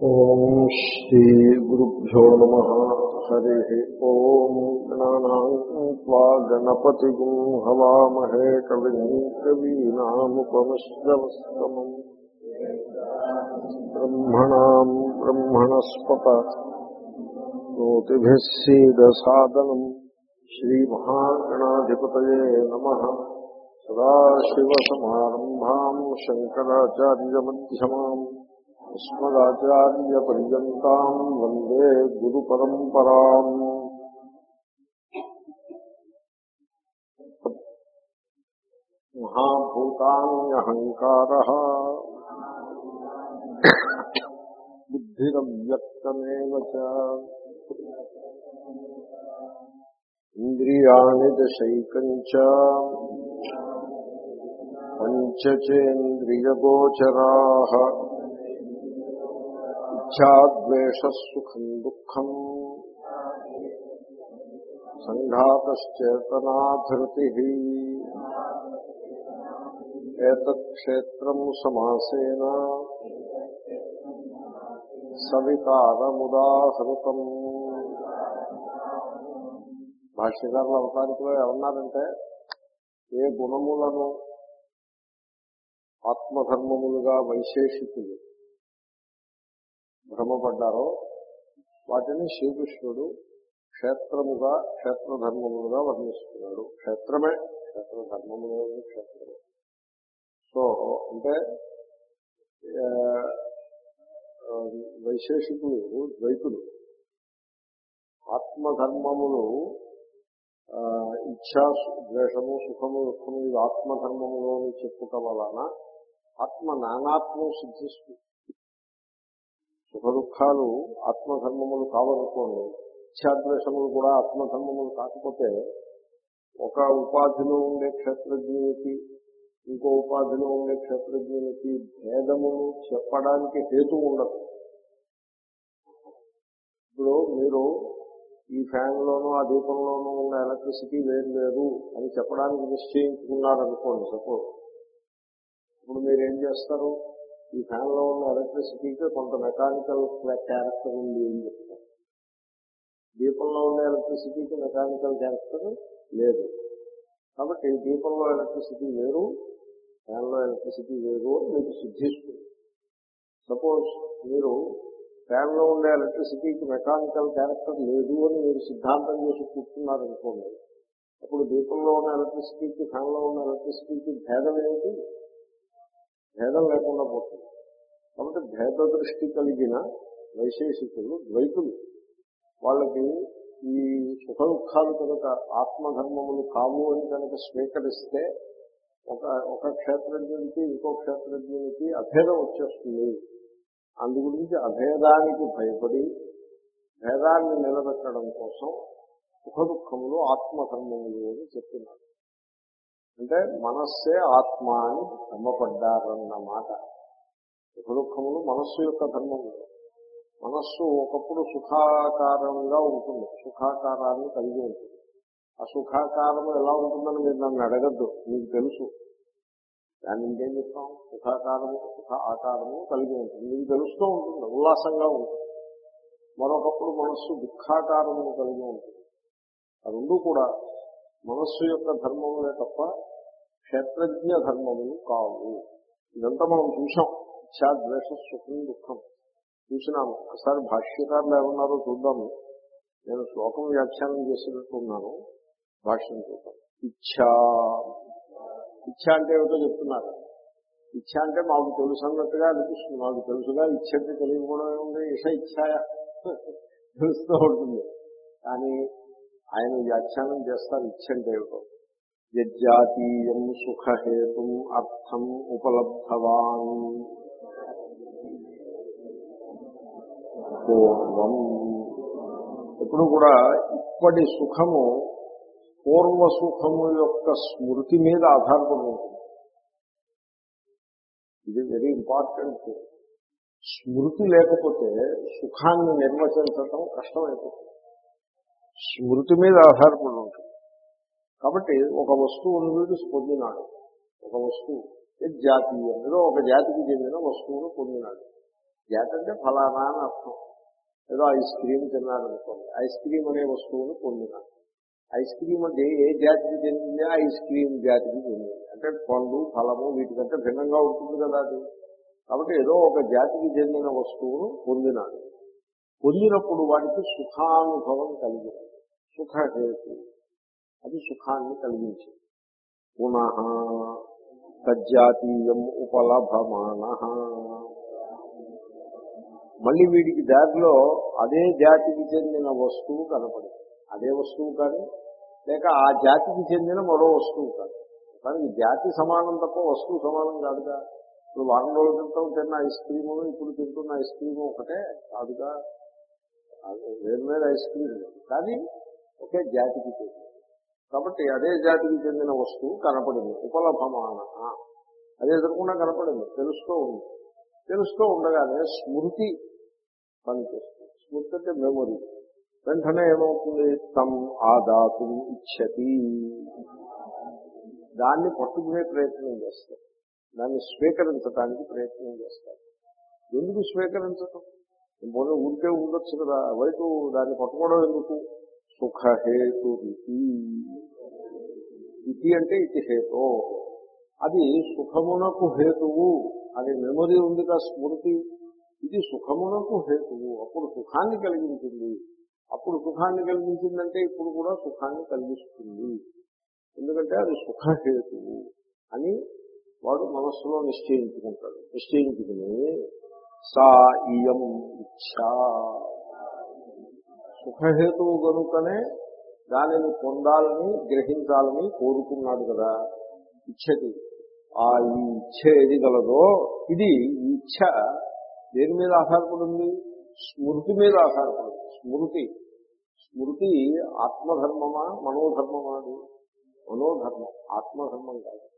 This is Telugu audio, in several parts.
ఓం శ్రీ గురుభ్యో నమ హరి ఓం గణానాత్వా గణపతి హవామహే కవి కవీనాముపమశ్రవస్తమం బ్రహ్మణా బ్రహ్మణస్పత నోతిభిः సీదసాదనం. శ్రీమహాగణాధిపతయే శంకరాచార్యమ్యమాం अस्मदाचार्यपर्यन्ताम् वंदे गुरुपरम्पराम्। महाभूतान्यहङ्कारः बुद्धिरव्यक्तमेव च। इन्द्रियाणि दशैकम् च। पञ्चचेन्द्रियगोचराः। పంచచేంద్రియగోచరా ఇచ్ఛాద్వేషసుఖం దుఃఖం సంఘాతశ్చేతనాధృతి ఏతత్క్షేత్రం సమాసేన సవికారముదాహృతం భాష్యకారుల అవతారికలో ఏమన్నారంటే ఏ గుణములను ఆత్మధర్మములుగా వైశేషికులు భ్రమపడ్డారో వాటిని శ్రీకృష్ణుడు క్షేత్రముగా క్షేత్రధర్మములుగా వర్ణిస్తున్నాడు. క్షేత్రమే క్షేత్రధర్మములు క్షేత్రమే. సో అంటే వైశేషికులు ద్వైతులు ఆత్మధర్మములు ఇచ్ఛా ద్వేషము సుఖము దుఃఖము ఇది ఆత్మధర్మములో చెప్పుట వలన ఆత్మ నానాత్మం సిద్ధిస్తుంది సుఖ దుఃఖాలు ఆత్మధర్మములు కావనుకోండి ఇచ్చాద్వేషములు కూడా ఆత్మధర్మములు కాకపోతే ఒక ఉపాధిలో ఉండే క్షేత్రజ్ఞునికి ఇంకో ఉపాధిలో ఉండే క్షేత్రజ్ఞునికి భేదమును చెప్పడానికి హేతు ఉండదు. ఇప్పుడు మీరు ఈ ఫ్యాన్లోనూ ఆ దీపంలోనూ ఉన్న ఎలక్ట్రిసిటీ వేరు లేదు అని చెప్పడానికి నిశ్చయించుకున్నారనుకోండి సపోజ్. ఇప్పుడు మీరు ఏం చేస్తారు? ఈ ఫ్యాన్లో ఉన్న ఎలక్ట్రిసిటీకి కొంత మెకానికల్ క్యారెక్టర్ ఉంది అని చెప్తారు. దీపంలో ఉన్న ఎలక్ట్రిసిటీకి మెకానికల్ క్యారెక్టర్ లేదు. కాబట్టి దీపంలో ఎలక్ట్రిసిటీ వేరు ఫ్యాన్లో ఎలక్ట్రిసిటీ వేరు అని మీకు సిద్ధిస్తుంది. సపోజ్ మీరు ఫ్యాన్లో ఉండే ఎలక్ట్రిసిటీకి మెకానికల్ క్యారెక్టర్ లేదు అని మీరు సిద్ధాంతం చేసి కూర్చున్నారనుకోండి అప్పుడు దీపంలో ఉన్న ఎలక్ట్రిసిటీకి ఫ్యాన్లో ఉన్న ఎలక్ట్రిసిటీకి భేదం ఏమిటి భేదం లేకుండా పోతుంది. కాబట్టి భేద దృష్టి కలిగిన వైశేషికులు ద్వైతులు వాళ్ళకి ఈ సుఖ దుఃఖాలు కనుక ఆత్మధర్మములు కావు అని కనుక స్వీకరిస్తే ఒక ఒక క్షేత్రజ్ఞునికి ఇంకో క్షేత్రజ్ఞునికి అభేదం వచ్చేస్తుంది. అందు గురించి అభేదానికి భయపడి భేదాన్ని నిలబెట్టడం కోసం సుఖ దుఃఖములు ఆత్మధర్మములు అని చెప్తున్నారు అంటే మనస్సే ఆత్మ అని భ్రమపడ్డారన్నమాట సుఖ దుఃఖములు మనస్సు యొక్క ధర్మములు మనస్సు ఒకప్పుడు సుఖాకారంగా ఉంటుంది. సుఖాకారాన్ని కలిగి ఉంటుంది. ఆ సుఖాకారము ఎలా ఉంటుందని మీరు నన్ను అడగద్దు. మీకు తెలుసు. దాన్ని ఇంకేం చెప్తాం? సుఖాకారము సుఖ ఆకారము కలిగి ఉంటుంది. మీకు తెలుస్తూ ఉంటుంది. ఉల్లాసంగా ఉంటుంది. మరొకప్పుడు మనస్సు దుఃఖాకారమును కలిగి ఉంటుంది. ఆ రెండు కూడా మనస్సు యొక్క ధర్మములే తప్ప క్షేత్రజ్ఞ ధర్మములు కావు. ఇదంతా మనం చూసాం ఇచ్చా ద్వేష సుఖం దుఃఖం. చూసినాము. ఒకసారి భాష్యకారులు ఏమన్నారో చూద్దాము. నేను శ్లోకం వ్యాఖ్యానం చేసినట్టున్నాను భాష్యం చూద్దాం. ఇచ్చా. ఇచ్చ అంటే ఏమిటో చెప్తున్నారు. ఇచ్చ అంటే మాకు తెలుసు అన్నట్టుగా అనిపిస్తుంది. మాకు తెలుసుగా ఇచ్చ అంటే తెలియకపోవడం ఏముంది? ఇష ఇచ్ఛాయ. తెలుస్తూ ఉంటుంది. కానీ ఆయన వ్యాఖ్యానం చేస్తారు ఇచ్చంటే ఏమిటో యజ్జాతీయం సుఖహేతు అర్థం ఉపలబ్ధవాన్. పూర్వం ఇప్పుడు కూడా ఇప్పటి సుఖము పూర్వ సుఖము యొక్క స్మృతి మీద ఆధారపడి ఉంటుంది. ఇది వెరీ ఇంపార్టెంట్. స్మృతి లేకపోతే సుఖాన్ని నిర్వచించటం కష్టమైపోతుంది. స్మృతి మీద ఆధారపడి ఉంటుంది. కాబట్టి ఒక వస్తువును వీడు పొందినాడు. ఒక వస్తువు జాతీయం ఏదో ఒక జాతికి చెందిన వస్తువును పొందినాడు. జాతి అంటే ఫలానా అని అర్థం. ఏదో ఐస్ క్రీమ్ తిన్నారనుకోండి ఐస్ క్రీమ్ అనే వస్తువును పొందినాడు. ఐస్ క్రీమ్ అంటే ఏ జాతికి చెందింది? ఐస్ క్రీమ్ జాతికి చెందింది. అంటే పండు ఫలము వీటికంటే భిన్నంగా ఉంటుంది కదా అది. కాబట్టి ఏదో ఒక జాతికి చెందిన వస్తువును పొందినాడు. పొందినప్పుడు వాటికి సుఖానుభవం కలిగింది. సుఖహేతు. అది సుఖాన్ని కలిగించింది. పునః తజ్జాతీయం ఉపలభమాన. మళ్ళీ వీడికి దారిలో అదే జాతికి చెందిన వస్తువు కనపడింది. అదే వస్తువు కానీ లేక ఆ జాతికి చెందిన మరో వస్తువు కాదు. కానీ జాతి సమానం తప్ప వస్తువు సమానం కాదుగా. ఇప్పుడు వారం రోజుల క్రితం తిన్న ఐస్ క్రీము ఇప్పుడు తింటున్న ఐస్ క్రీము ఒకటే కాదుగా. వేరు వేరు ఐస్ క్రీమ్ కానీ ఒకే జాతికి చెందింది కాబట్టి అదే జాతికి చెందిన వస్తువు కనపడింది. ఉపలభమాన. అదే ఎదురకుండా కనపడింది. తెలుస్తూ ఉంది. తెలుస్తూ ఉండగానే స్మృతి పనిచేస్తుంది. స్మృతి అంటే మెమొరీ. వెంటనే ఏమవుతుంది? తమ్ ఆదాతు ఇచ్చతి. దాన్ని పట్టుకునే ప్రయత్నం చేస్తారు. దాన్ని స్వీకరించడానికి ప్రయత్నం చేస్తారు. ఎందుకు స్వీకరించటం? పోనీ ఉంటే ఉండొచ్చు కదా. వైపు దాన్ని పట్టుకోవడం ఎందుకు? సుఖహేతు ఇది అంటే ఇది హేతో. అది సుఖమునకు హేతువు అది మెమొరీ ఉంది కదా స్మృతి. ఇది సుఖమునకు హేతువు. అప్పుడు సుఖాన్ని కలిగించింది. అప్పుడు సుఖాన్ని కలిగించిందంటే ఇప్పుడు కూడా సుఖాన్ని కలిగిస్తుంది. ఎందుకంటే అది సుఖహేతువు అని వాడు మనస్సులో నిశ్చయించుకుంటాడు. నిశ్చయించుకుని సా ఇయం ఇచ్చా సుఖహేతువు కనుకనే దానిని పొందాలని గ్రహించాలని కోరుకున్నాడు కదా. ఇచ్చది ఆ ఈ ఇచ్ఛ ఏది గలదో ఇది ఇచ్ఛ ఇచ్చ దేని మీద ఆధారపడింది? స్మృతి మీద ఆధారపడింది. స్మృతి. స్మృతి ఆత్మధర్మమా? మనోధర్మమా అది? మనోధర్మం. ఆత్మధర్మం కాదు.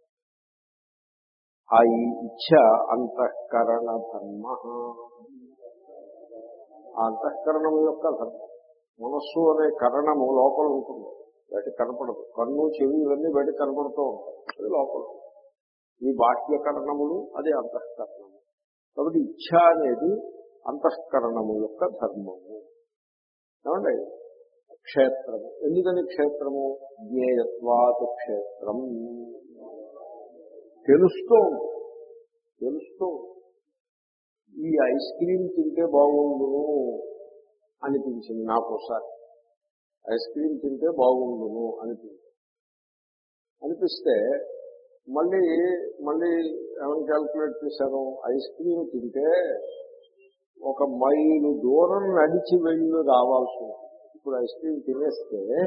ఆ ఈ ఇచ్చ అంతఃకరణ ధర్మ అంతఃకరణం యొక్క ధర్మం. మనస్సు అనే కరణము లోపల ఉంటుంది. బయట కనపడదు. కన్ను చెవి ఇవన్నీ బయట కనపడుతూ ఉంటాయి. అది లోపల. ఈ బాహ్య కరణములు అదే అంతఃకరణము. కాబట్టి ఇచ్ఛ అనేది అంతఃకరణము యొక్క ధర్మము. ఏమండి? క్షేత్రము. ఎందుకని క్షేత్రము? జ్ఞేయత్వాత్ క్షేత్రం. తెలుస్తూ తెలుస్తూ ఈ ఐస్ క్రీమ్ తింటే బాగుండును. అనిపించింది నాకు ఒకసారి. ఐస్ క్రీమ్ తింటే బాగుండును అనిపించింది. అనిపిస్తే మళ్ళీ మళ్ళీ ఏమని క్యాల్కులేట్ చేశాను ఐస్ క్రీమ్ తింటే ఒక మైలు దూరం నడిచి వెళ్ళి రావాల్సి ఉంటుంది. ఇప్పుడు ఐస్ క్రీమ్ తినేస్తే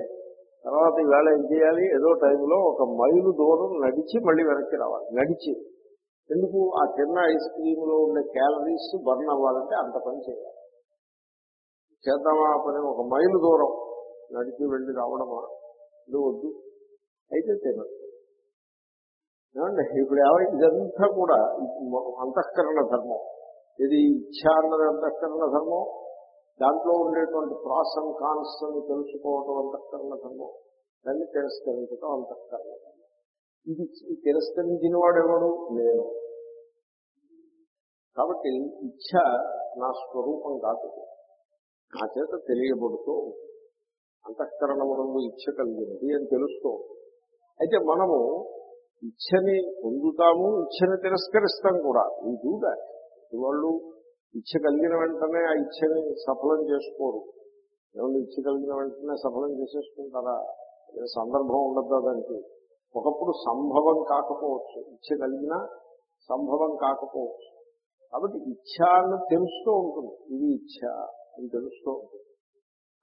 తర్వాత ఈవేళ ఏం చేయాలి? ఏదో టైంలో ఒక మైలు దూరం నడిచి మళ్ళీ వెనక్కి రావాలి. నడిచి. ఎందుకు? ఆ తిన్న ఐస్ క్రీమ్లో ఉండే క్యాలరీస్ బర్న్ అవ్వాలంటే అంత పని చేయాలి. చేద్దామా పని? ఒక మైలు దూరం నడిచి వెళ్ళి రావడమా? ఇది వద్దు. అయితే తినదు ఏమండి? ఇప్పుడు ఏమై ఇదంతా కూడా అంతఃకరణ ధర్మం. ఇది ఇచ్ఛ అన్నది అంతఃకరణ ధర్మం? దాంట్లో ఉండేటువంటి ప్రాస్ అండ్ కాన్స్ అని తెలుసుకోవటం అంతఃకరణ ధర్మం. దాన్ని తిరస్కరించడం అంతఃకరణ ఇది తిరస్కరించిన వాడు ఎవడు నేను కాబట్టి ఇచ్ఛ నా స్వరూపం కాదు. నా చేత తెలియబడుతూ ఉంటుంది. అంతఃకరణమునందు ఇచ్చ కలిగినది అని తెలుస్తూ అయితే మనము ఇచ్చని పొందుతాము ఇచ్ఛని తిరస్కరిస్తాం కూడా. ఈ డూ వాళ్ళు ఇచ్చ కలిగిన వెంటనే ఆ ఇచ్చని సఫలం చేసుకోరు. ఏమన్నా ఇచ్చ కలిగిన వెంటనే సఫలం చేసేసుకుంటారా? సందర్భం ఉండద్దా దానికి? ఒకప్పుడు సంభవం కాకపోవచ్చు. ఇచ్చ కలిగిన సంభవం కాకపోవచ్చు. కాబట్టి ఇచ్చ అని తెలుస్తూ ఉంటుంది. ఇది ఇచ్చ అని తెలుస్తూ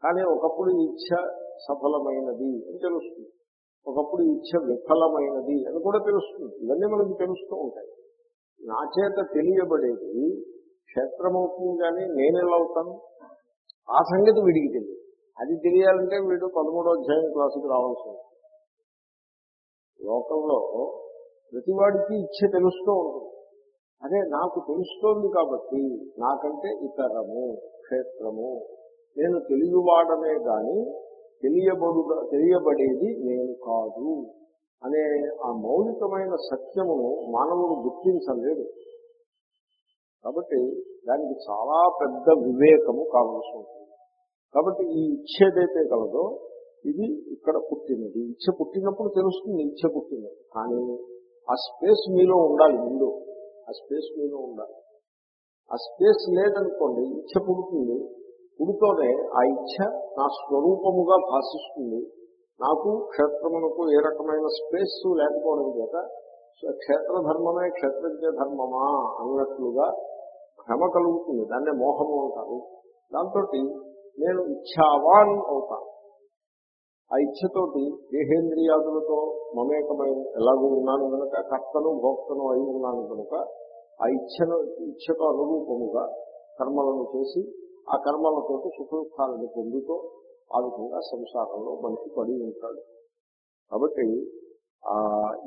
కానీ ఒకప్పుడు ఇచ్చ ఇచ్ఛ సఫలమైనది అని తెలుస్తుంది. ఒకప్పుడు ఇచ్చ ఇచ్ఛ విఫలమైనది అని కూడా తెలుస్తుంది. ఇవన్నీ మనకు తెలుస్తూ ఉంటాయి. నా చేత తెలియబడేది క్షేత్రమవుతుంది కానీ నేను ఎలా అవుతాను? ఆ సంగతి వీడికి తెలియదు. అది తెలియాలంటే వీడు పదమూడో అధ్యాయం క్లాసుకి రావాల్సి ఉంటుంది. లోకంలో ప్రతివాడికి ఇచ్చ తెలుస్తూ ఉంటుంది. అదే నాకు తెలుస్తోంది కాబట్టి నాకంటే ఇతరము. క్షేత్రము. నేను తెలియవాడమే గాని తెలియబడు తెలియబడేది నేను కాదు అనే ఆ మౌలికమైన సత్యమును మానవుడు గుర్తించలేడు. కాబట్టి దానికి చాలా పెద్ద వివేకము కావలసి ఉంటుంది. కాబట్టి ఈ ఇచ్చ ఏదైతే కలదో ఇది ఇక్కడ పుట్టినది. ఇచ్చ పుట్టినప్పుడు తెలుస్తుంది ఇచ్చ పుట్టినది. కానీ ఆ స్పేస్ మీలో ఉండాలి ముందు. ఆ స్పేస్ మీలో ఉండాలి. ఆ స్పేస్ లేదనుకోండి ఇచ్చ పుడుతుంది. పుడుతోనే ఆ ఇచ్చ నా స్వరూపముగా భాషిస్తుంది. నాకు క్షేత్రమునకు ఏ రకమైన స్పేస్ లేకపోవడం చేత క్షేత్రధర్మమే క్షేత్రజ్ఞ ధర్మమా అన్నట్లుగా భ్రమ కలుగుతుంది. దాన్నే మోహము అంటారు. దాంతో నేను ఇచ్చావాన్ అవుతాను ఆ ఇచ్ఛతోటి దేహేంద్రియాదులతో మమేకమై ఎలాగూ ఉన్నాను కనుక కర్తను భోక్తను అయి ఉన్నాను కనుక ఆ ఇచ్ఛను ఇచ్ఛకు అనురూపముగా కర్మలను చేసి ఆ కర్మలతో సుఖదుఖాలను పొందుతూ ఆ విధంగా సంసారంలో మనిషి పడి ఉంటాడు. కాబట్టి ఆ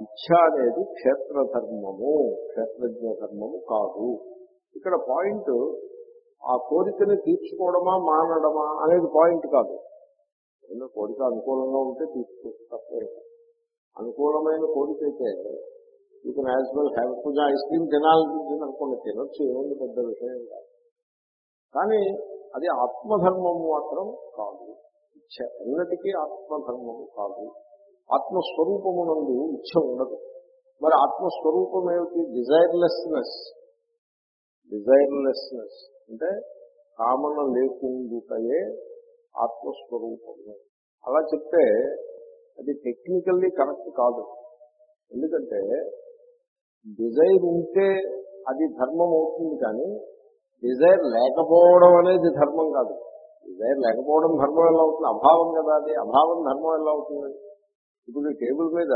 ఇచ్ఛ అనేది క్షేత్ర ధర్మము క్షేత్రజ్ఞ ధర్మము కాదు. ఇక్కడ పాయింట్ ఆ కోరికని తీర్చుకోవడమా మానడమా అనేది పాయింట్ కాదు. కోరిక అనుకూలంగా ఉంటే తీర్చుకో తప్పే అనుకూలమైన కోరిక అయితే you can as well have కొంచెం ఐస్ క్రీమ్ తినాలనిపించింది అనుకోండి తినొచ్చు ఏముంది పెద్ద విషయం కాదు. కానీ అది ఆత్మధర్మము మాత్రం కాదు. ఇచ్చ ఎన్నటికీ ఆత్మధర్మము కాదు. ఆత్మస్వరూపమునందు ఇచ్చ ఉండదు. మరి ఆత్మస్వరూపం ఏమిటి? డిజైర్లెస్నెస్. డిజైర్లెస్నెస్ అంటే కామన లేకుండాయే ఆత్మస్వరూపము. అలా చెప్తే అది టెక్నికల్లీ కరెక్ట్ కాదు. ఎందుకంటే డిజైర్ ఉంటే అది ధర్మం అవుతుంది కానీ డిజైర్ లేకపోవడం అనేది ధర్మం కాదు. డిజైర్ లేకపోవడం ధర్మం ఎలా అవుతుంది? అభావం కదా అది. అభావం ధర్మం ఎలా అవుతుంది? ఇప్పుడు ఈ టేబుల్ మీద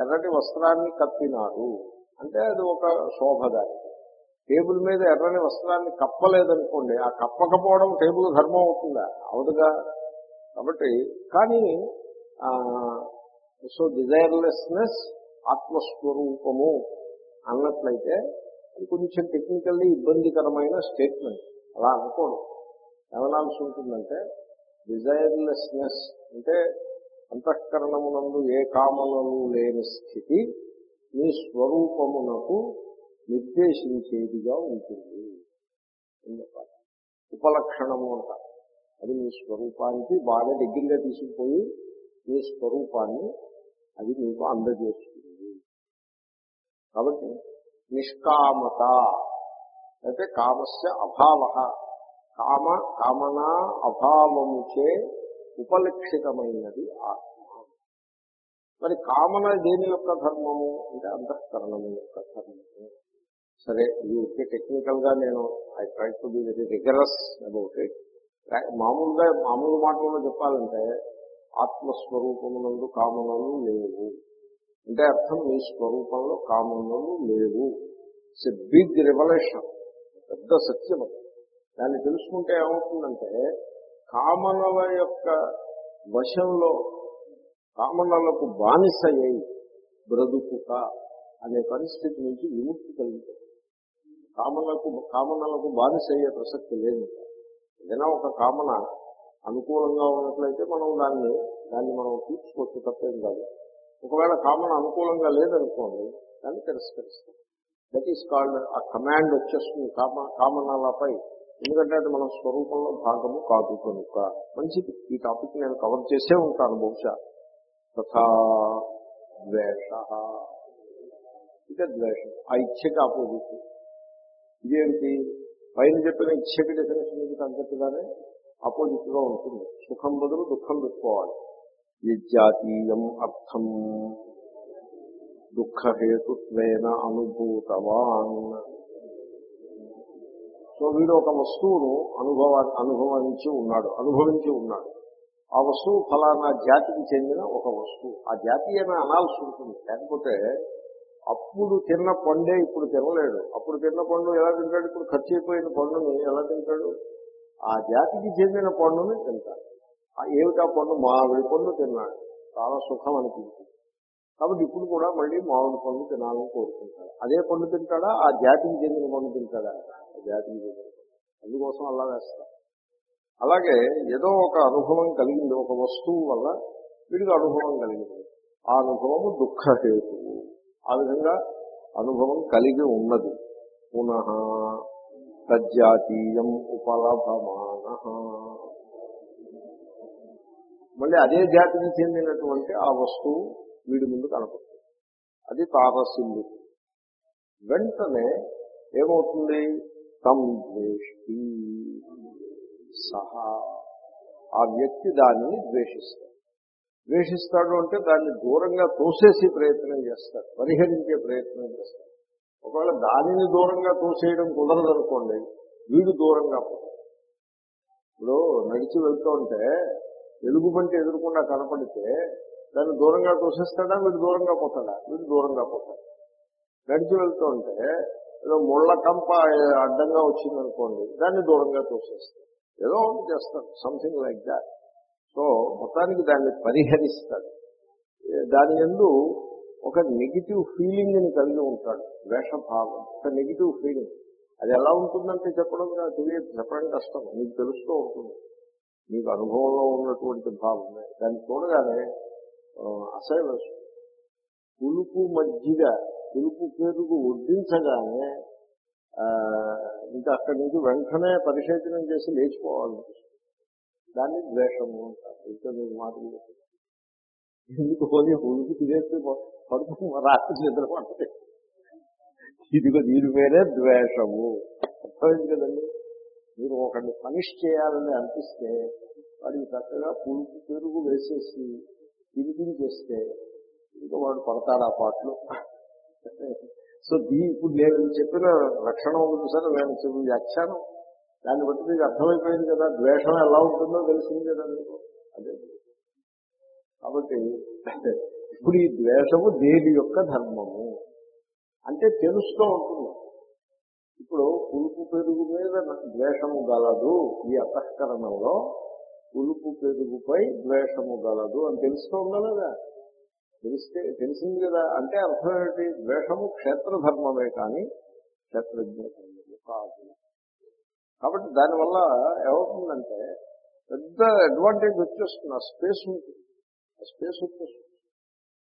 ఎర్రటి వస్త్రాన్ని కప్పినారు అంటే అది ఒక శోభదాయకం టేబుల్ మీద ఎర్రని వస్త్రాన్ని కప్పలేదనుకోండి ఆ కప్పకపోవడం టేబుల్ ధర్మం అవుతుందా? అవదుగా. కాబట్టి కానీ సో డిజైర్లెస్నెస్ ఆత్మస్వరూపము. అన్నట్లయితే అది కొంచెం టెక్నికల్లీ ఇబ్బందికరమైన స్టేట్మెంట్ అలా అనుకోండి ఏమనాల్సి ఉంటుందంటే డిజైర్లెస్నెస్ అంటే అంతఃకరణమునందు ఏ కామనలు లేని స్థితి మీ స్వరూపమునకు నిర్దేశించేదిగా ఉంటుంది. ఉపలక్షణము అంటారు అది మీ స్వరూపానికి బాగా దగ్గరగా తీసుకుపోయి మీ స్వరూపాన్ని అది మీకు అందజేస్తుంది. కాబట్టి నిష్కామత. అయితే కామస్య అభావ. కామ కామనా అభావముచే ఉపలక్షితమైనది ఆత్మ. మరి కామన దేని యొక్క ధర్మము? అంటే అంతఃకరణము యొక్క ధర్మము. సరే ఇది ఒకే టెక్నికల్గా నేను I try to be very rigorous about it మామూలుగా మామూలు మాటల్లో చెప్పాలంటే ఆత్మస్వరూపమునందు కామనలు లేవు. అంటే అర్థం మీ స్వరూపంలో కామనలు లేవు. ఇట్స్ ఎ బిగ్ రివల్యూషన్ పెద్ద సత్యం దాన్ని తెలుసుకుంటే ఏమవుతుందంటే కామనల యొక్క వశంలో కామనలకు బానిస అయి బ్రదుకుక అనే పరిస్థితి నుంచి విముక్తి కలుగుతుంది కామనలకు కామనలకు బానిస అయ్యే ప్రసక్తి లేదు. ఏదైనా ఒక కామన అనుకూలంగా ఉన్నట్లయితే మనం దాన్ని దాన్ని మనం తీర్చుకోవచ్చు తప్పేం కాదు. ఒకవేళ కామన్ అనుకూలంగా లేదనుకోండి దాన్ని తిరస్కరిస్తాం. దట్ ఈస్ కాల్డ్ ఆ కమాండ్ వచ్చేస్తుంది కామ కామనాలపై. ఎందుకంటే అది మన స్వరూపంలో భాగము కాదు కనుక. మంచిది. ఈ టాపిక్ నేను కవర్ చేసే ఉంటాను బహుశా. తథా ద్వేష. ఇక ద్వేషం. ఆ ఇచ్చకి ఆపోజిట్. ఇదేమిటి? పైన చెప్పిన ఇచ్చకి డెఫినేషన్ తగ్గట్టుగానే ఆపోజిట్గా ఉంటుంది. సుఖం బదులు దుఃఖం పెట్టుకోవాలి. విద్యాతీయం అర్థం. దుఃఖహేతుత్వేన అనుభూతవాన్. సో వీడు ఒక వస్తువును అనుభవా అనుభవించి ఉన్నాడు అనుభవించి ఉన్నాడు. ఆ వస్తువు ఫలానా జాతికి చెందిన ఒక వస్తువు. ఆ జాతి అని అనాల్సి ఉంటుంది. లేకపోతే అప్పుడు తిన్న పండే ఇప్పుడు తినలేడు. అప్పుడు తిన్న పండు ఎలా తింటాడు? ఇప్పుడు ఖర్చు అయిపోయిన పండుని ఎలా తింటాడు? ఆ జాతికి చెందిన పండుని తింటాడు. ఏమిటా పండు? మామిడి పండు తిన్నాడు. చాలా సుఖం అనిపించింది. కాబట్టి ఇప్పుడు కూడా మళ్ళీ మామిడి పండు తినాలని కోరుకుంటాడు. అదే పండు తింటాడా? ఆ జాతికి చెందిన పండు తింటాడా? ఆ జాతికి చెందిన అందుకోసం అలా వేస్తాడు అలాగే ఏదో ఒక అనుభవం కలిగింది. ఒక వస్తువు వల్ల వీడికి అనుభవం కలిగింది. ఆ అనుభవము దుఃఖహేతువు. ఆ విధంగా అనుభవం కలిగి ఉన్నది. పునః తజ్జాతీయం ఉపలభమాన మళ్ళీ అదే జాతికి చెందినటువంటి ఆ వస్తువు వీడి ముందు కనపడుతుంది. అది తారసిల్లు వెంటనే ఏమవుతుంది? తమ్ ద్వేష్టి సహా. ఆ వ్యక్తి దానిని ద్వేషిస్తాడు. ద్వేషిస్తాడు అంటే దాన్ని దూరంగా తోసేసి ప్రయత్నం చేస్తాడు. పరిహరించే ప్రయత్నం చేస్తాడు. ఒకవేళ దానిని దూరంగా తోసేయడం కుదరదనుకోండి వీడు దూరంగా పోతాడు. ఇప్పుడు నడిచి వెళ్తూ ఉంటే ఎలుగుబంటి ఎదురకుండా కనపడితే దాన్ని దూరంగా తోసేస్తాడా వీడు దూరంగా పోతాడా? వీడు దూరంగా పోతాడు. నడిచి వెళ్తూ ఉంటే ఏదో ముళ్ళ కంప అడ్డంగా వచ్చిందనుకోండి దాన్ని దూరంగా తోసేస్తాడు. ఏదో ఒకటి చేస్తాడు సంథింగ్ లైక్ దాట్ సో మొత్తానికి దాన్ని పరిహరిస్తాడు. దాని ఎందు ఒక నెగిటివ్ ఫీలింగ్ని కలిగి ఉంటాడు వేషభావం. ఒక నెగిటివ్ ఫీలింగ్ అది ఎలా ఉంటుందంటే చెప్పడం తెలియదు. చెప్పడం కష్టం. మీకు తెలుస్తూ ఉంటుంది. మీకు అనుభవంలో ఉన్నటువంటి భావమే. దాన్ని చూడగానే ఆ, అసహ్యం వేస్తుంది పులుపు మజ్జిగ పులుపు పెరుగు వడ్డించగానే ఇంకా అక్కడి నుంచి వెంటనే పరిశోధనం చేసి లేచిపోవాలనిపిస్తుంది. దాన్ని ద్వేషము అంటారు. ఇంకా మీకు మాటలు ఎందుకు పోయి పులుపు తినేస్తే పడుకు రాత్రి నిద్ర పడుతుంది ఇదిగో దీని పేరే ద్వేషము. అర్థమైంది కదండి? మీరు ఒకరిని పనిష్ చేయాలని అనిపిస్తే వాడికి చక్కగా పులుపు పెరుగు వేసేసి తినిపించేస్తే ఇంకా వాడు పడతాడు ఆ పాటలు. సో దీ ఇప్పుడు నేను చెప్పిన లక్షణం ఉంది సార్ నేను చెప్పిన వ్యాఖ్యానం. దాన్ని బట్టి మీకు అర్థమైపోయింది కదా ద్వేషం ఎలా ఉంటుందో తెలిసింది కదా మీకు. అదే. కాబట్టి ఇప్పుడు ఈ ద్వేషము దేవి యొక్క ధర్మము? అంటే తెలుస్తూ ఉంటుంది. ఇప్పుడు పులుపు పెరుగు మీద ద్వేషము గలదు ఈ అతఃకరణంలో పులుపు పెరుగుపై ద్వేషము గలదు అని తెలుసుకోగలదా తెలిస్తే తెలిసింది కదా. అంటే అర్థం ఏమిటి? ద్వేషము క్షేత్రధర్మమే కానీ క్షేత్రజ్ఞ ధర్మము కాదు. కాబట్టి దానివల్ల ఏమవుతుందంటే పెద్ద అడ్వాంటేజ్ వచ్చేస్తుంది. ఆ స్పేస్ ఉంటుంది. ఆ స్పేస్ వచ్చేస్తుంది.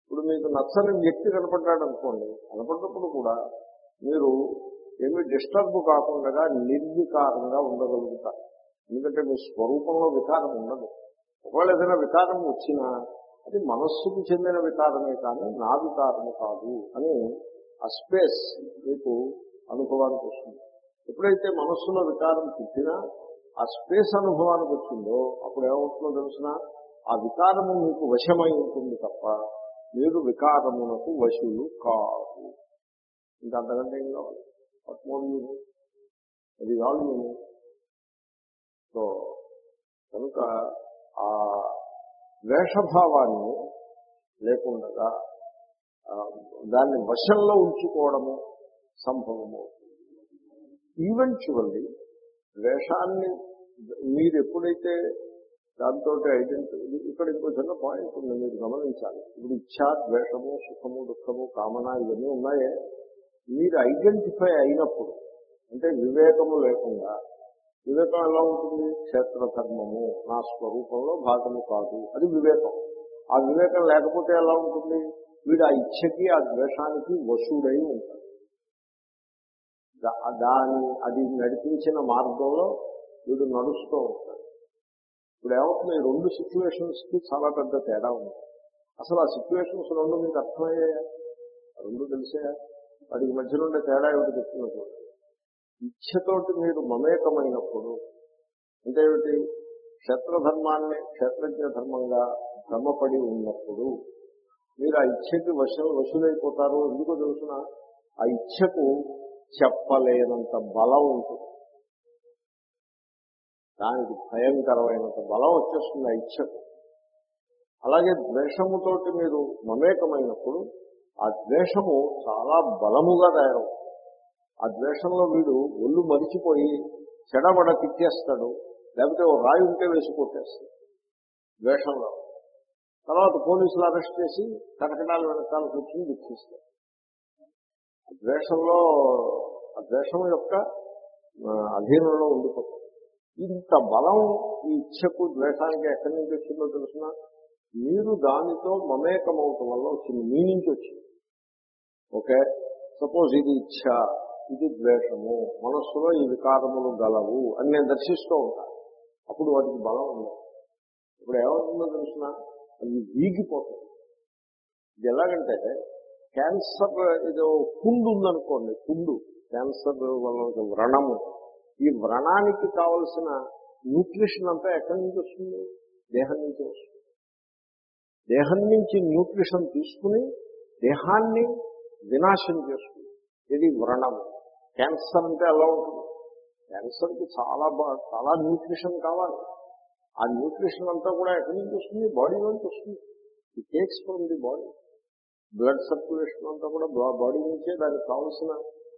ఇప్పుడు మీకు నచ్చని వ్యక్తి కనపడ్డాడు అనుకోండి కనపడినప్పుడు కూడా మీరు ఏమీ డిస్టర్బ్ కాకుండా నిర్వికారంగా ఉండగలుగుతారు. ఎందుకంటే మీ స్వరూపంలో వికారం ఉండదు. ఒకవేళ ఏదైనా వికారం వచ్చినా అది మనస్సుకు చెందిన వికారమే కానీ నా వికారము కాదు అని ఆ స్పేస్ మీకు అనుభవానికి వస్తుంది. ఎప్పుడైతే మనస్సులో వికారం పుట్టినా ఆ స్పేస్ అనుభవానికి వచ్చిందో అప్పుడు ఏమవుతుందో తెలిసిన? ఆ వికారము మీకు వశమై ఉంటుంది తప్ప మీరు వికారమునకు వశులు కాదు. ఇంకా అంతకంటే ఏం కావాలి? అది కాదు సో కనుక ఆ ద్వేషభావాన్ని లేకుండా దాన్ని వశంలో ఉంచుకోవడము సంభవము. ఈవెంచువల్లీ ద్వేషాన్ని మీరు ఎప్పుడైతే దాంతో ఐడెంటి ఇక్కడ ఇంకో చిన్న పాయింట్ ఉంది మీరు గమనించాలి. ఇప్పుడు ఇచ్చా ద్వేషము సుఖము దుఃఖము కామన ఇవన్నీ ఉన్నాయే. మీరు ఐడెంటిఫై అయినప్పుడు అంటే వివేకము లేకుండా వివేకం ఎలా ఉంటుంది క్షేత్రధర్మము. నా స్వరూపంలో భాగము కాదు. అది వివేకం. ఆ వివేకం లేకపోతే ఎలా ఉంటుంది? వీడు ఆ ఇచ్చకి ఆ ద్వేషానికి వశుడై ఉంటాడు. దాని అది నడిపించిన మార్గంలో వీడు నడుస్తూ ఉంటాడు. ఇప్పుడు ఏమవుతుంది? ఈ రెండు సిచ్యువేషన్స్కి చాలా పెద్ద తేడా ఉంది. అసలు ఆ సిచ్యువేషన్స్ రెండు మీకు అర్థమయ్యాయా? రెండు తెలిసాయా? వాటికి మధ్యలో ఉండే తేడా ఏమిటి చెప్తున్నట్టు ఇచ్ఛతోటి మీరు మమేకమైనప్పుడు అంటే ఏమిటి? క్షేత్రధర్మాన్ని క్షేత్రజ్ఞ ధర్మంగా భ్రమపడి ఉన్నప్పుడు మీరు ఆ ఇచ్ఛకి వశ వశులైపోతారు. ఎందుకో తెలుసిన? ఆ ఇచ్ఛకు చెప్పలేనంత బలం ఉంటుంది. దానికి భయంకరమైనంత బలం వచ్చేస్తుంది ఆ ఇచ్ఛకు. అలాగే ద్వేషముతోటి మీరు మమేకమైనప్పుడు ఆ ద్వేషము చాలా బలముగా తయారవుతుంది. ఆ ద్వేషంలో వీడు ఒళ్ళు మరిచిపోయి చెడబడ తిట్టేస్తాడు లేకపోతే ఓ రాయి ఉంటే వేసి కొట్టేస్తాడు. ద్వేషంలో. తర్వాత పోలీసులు అరెస్ట్ చేసి కటకటాల వెనకాల కూర్చుని దుఃఖిస్తాడు ఆ ద్వేషంలో ఆ ద్వేషం యొక్క అధీనంలో ఉండిపోతుంది ఇంత బలం ఈ ఇచ్చకు ద్వేషానికి ఎక్కడి నుంచి వచ్చిందో తెలిసిన? మీరు దానితో మమేకమవటం వల్ల వచ్చింది మీ నుంచి వచ్చింది. ఓకే? సపోజ్ ఇది ఇచ్చ. ఇది ద్వేషము. మనస్సులో ఈ వికారములు గలవు అని నేను దర్శిస్తూ ఉంటాను అప్పుడు వాటికి బలం ఉండదు ఇప్పుడు ఏమవుతుందో తెలిసిన? అది వీగిపోతుంది ఇది ఎలాగంటే క్యాన్సర్ ఏదో కుండు ఉందనుకోండి కుండు క్యాన్సర్ వల్ల వ్రణము. ఈ వ్రణానికి కావలసిన న్యూట్రిషన్ అంతా ఎక్కడి నుంచి వస్తుంది? దేహం నుంచి వస్తుంది. దేహం నుంచి న్యూట్రిషన్ తీసుకుని దేహాన్ని వినాశం చేస్తుంది ఇది వ్రణము. క్యాన్సర్ అంటే ఎలా ఉంటుంది? క్యాన్సర్కి చాలా చాలా న్యూట్రిషన్ కావాలి. ఆ న్యూట్రిషన్ అంతా కూడా ఎక్కడి నుంచి వస్తుంది? బాడీ నుంచి వస్తుంది. ఈ takes from the body. Blood circulation అంతా కూడా బాడీ నుంచే దానికి కావాల్సిన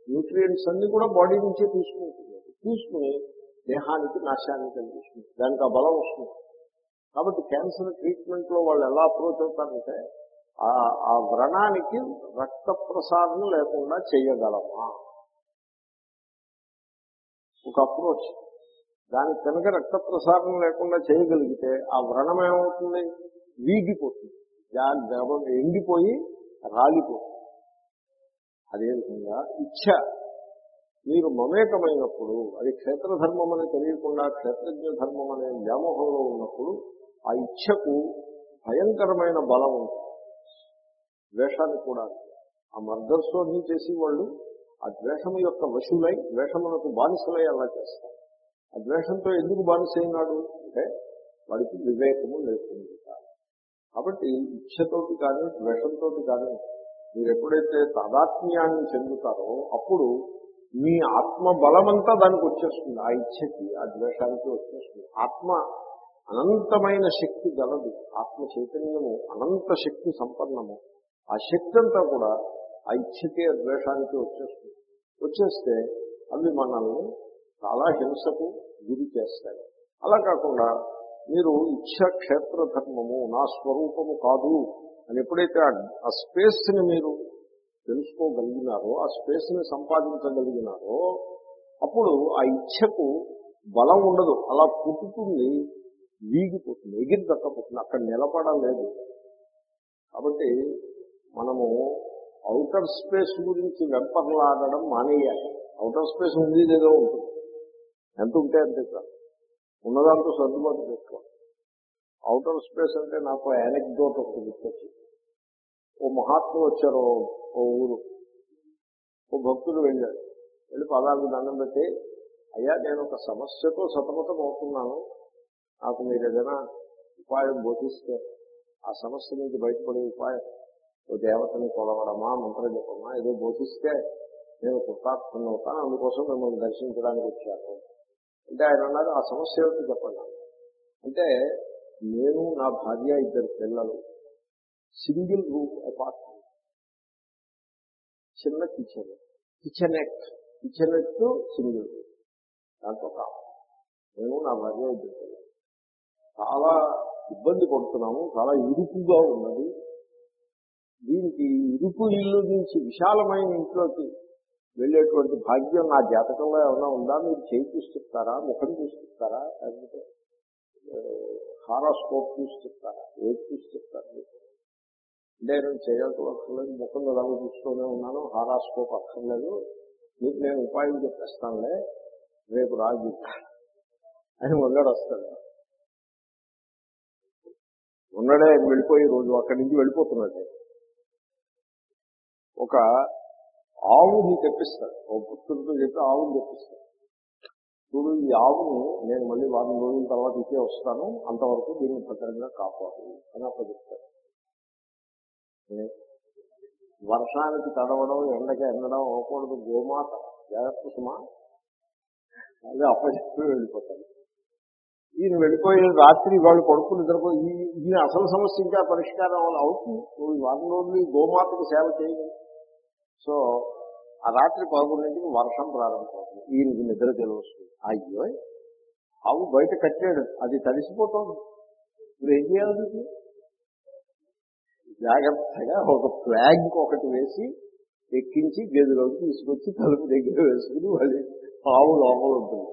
న్యూట్రియంట్స్ అన్ని కూడా బాడీ నుంచే తీసుకుంటుంది. తీసుకుని దేహానికి నాశాన్ని కలిగిస్తుంది. దానికి ఆ బలం వస్తుంది. కాబట్టి క్యాన్సర్ ట్రీట్మెంట్లో వాళ్ళు ఎలా అప్రోచ్ అవుతారంటే ఆ వ్రణానికి రక్త ప్రసాదం లేకుండా చేయగలమా? ఒక అప్రోచ్. దానికి కనుక రక్త ప్రసారం లేకుండా చేయగలిగితే ఆ వ్రణం ఏమవుతుంది? వీగిపోతుంది. దాని ఎండిపోయి రాలిపోతుంది. అదేవిధంగా ఇచ్ఛ. మీరు మమేకమైనప్పుడు అది క్షేత్రధర్మం అని తెలియకుండా క్షేత్రజ్ఞ ధర్మం అనే వ్యామోహంలో ఉన్నప్పుడు ఆ ఇచ్ఛకు భయంకరమైన బలం ఉంటుంది. ద్వేషానికి కూడా. ఆ మర్దర్స్ అన్ని చేసి వాళ్ళు ఆ ద్వేషము యొక్క వశులై ద్వేషములకు బానిసలై అలా చేస్తారు. ఆ ద్వేషంతో ఎందుకు బానిసైనాడు? అంటే వాడికి వివేకము లేకుండా కాబట్టి ఇచ్ఛతోటి కానీ ద్వేషంతో కానీ మీరు ఎప్పుడైతే తాదాత్మ్యాన్ని చెందుతారో అప్పుడు మీ ఆత్మ బలమంతా దానికి వచ్చేస్తుంది. ఆ ఇచ్ఛకి ఆ ద్వేషానికి వచ్చేస్తుంది. ఆత్మ అనంతమైన శక్తి గలదు. ఆత్మ చైతన్యము అనంత శక్తి సంపన్నము. ఆ శక్తి అంతా కూడా ఆ ద్వేషానికి వచ్చేస్తుంది. వచ్చేస్తే అవి మనల్ని చాలా హింసకు గురి చేస్తాయి. అలా కాకుండా మీరు ఇచ్ఛ క్షేత్ర ధర్మము నా స్వరూపము కాదు అని ఎప్పుడైతే ఆ- స్పేస్ని మీరు తెలుసుకోగలిగినారో ఆ స్పేస్ని సంపాదించగలిగినారో అప్పుడు ఆ ఇచ్ఛకు బలం ఉండదు. అలా పుట్టుతుంది వీగిపోతుంది ఎగిరి దక్కపోతుంది అక్కడ నిలబడలేదు. కాబట్టి మనము అవుటర్ స్పేస్ గురించి వెంపర్లాడడం మానేయాలి అవుటర్ స్పేస్ ఉంది ఏదో ఉంటుంది. ఎంత ఉంటే అంతే కాదు ఉన్నదాంతో సర్దుబాటు చేసుకోవాలి అవుటర్ స్పేస్ అంటే నాకు యానెక్డోట్ ఒకటి గుర్తొచ్చింది. ఓ మహాత్ములు వచ్చారు ఓ- ఓ ఊరు. ఓ భక్తుడు వెళ్ళాడు. వెళ్ళి పదాలకు దండం పెట్టి అయ్యా నేను ఒక సమస్యతో సతమతం అవుతున్నాను. నాకు మీరు ఏదైనా ఉపాయం బోధిస్తే ఆ సమస్య నుంచి బయటపడే ఉపాయం ఓ దేవతని కొలవడమా మంత్రజపమా ఏదో బోధిస్తే నేను కృతార్థం అవుతాను అందుకోసం మిమ్మల్ని దర్శించడానికి వచ్చాను. అంటే ఆయన అన్నారు ఆ సమస్య ఏమిటి చెప్పండి అంటే నేను నా భార్య ఇద్దరు పిల్లలు సింగిల్ రూమ్ అపార్ట్మెంట్ చిన్న kitchen kitchenette kitchenette single room దాంట్లో కావాలి నేను నా భార్య ఇద్దరు పిల్లలు. చాలా ఇబ్బంది పడుతున్నాము చాలా ఇరుకుగా ఉన్నది. దీనికి ఇరుకు ఇల్లు నుంచి విశాలమైన ఇంట్లోకి వెళ్ళేటువంటి భాగ్యం నా జాతకంలో ఏమైనా ఉందా? మీరు చేయి చెప్తారా ముఖం చూసి లేకపోతే హారాస్కోప్ చూసి చెప్తారా ఏది చూసి మీకు? అంటే నేను చేయాల్సిన అక్కర్లేదు ముఖం ఎలాగో చూస్తూనే ఉన్నాను హారాస్కోప్ అక్కర్లేదు మీకు నేను ఉపాయం చెప్పేస్తానులే రేపు రాజు అని మొదలు వస్తాడు. ఉన్నడే వెళ్ళిపోయే రోజు అక్కడి నుంచి వెళ్ళిపోతున్నాడు ఒక ఆవుని తెప్పిస్తాడు. ఒక పుత్రుడితో చెప్పి ఆవుని తెప్పిస్తాడు. చూడు ఈ ఆవుని నేను మళ్ళీ వారం రోజుల తర్వాత ఇచ్చే వస్తాను. అంతవరకు దీన్ని భద్రంగా కాపాడు అని అప్పగిస్తాడు వర్షానికి తడవడం ఎండకి ఎండడం అవ్వకూడదు. గోమాత. జాగ్రత్త సుమా. అదే అప్పచెప్పి వెళ్ళిపోతాడు. ఈయన వెళ్ళిపోయిన రాత్రి వాళ్ళు కొడుకులు నిద్రపో ఈయన అసలు సమస్య ఇంకా పరిష్కారం అవుతుంది. నువ్వు వారం రోజులు గోమాతకు గోమాతకి సేవ చేయండి సో ఆ రాత్రి పదకొండింటికి వర్షం ప్రారంభమవుతుంది. ఈయనకి నిద్ర తెలివస్తుంది అయ్యో ఆవు బయట కట్టాడు. అది తడిసిపోతుంది. ఇప్పుడు ఏం చేయాలి జాగ్రత్తగా ఒక ఫ్లాగ్ ఒకటి వేసి ఎక్కించి గదిలోకి తీసుకొచ్చి తలుపు దగ్గర వేసుకుని మళ్ళీ ఆవు లోపల ఉంటుంది.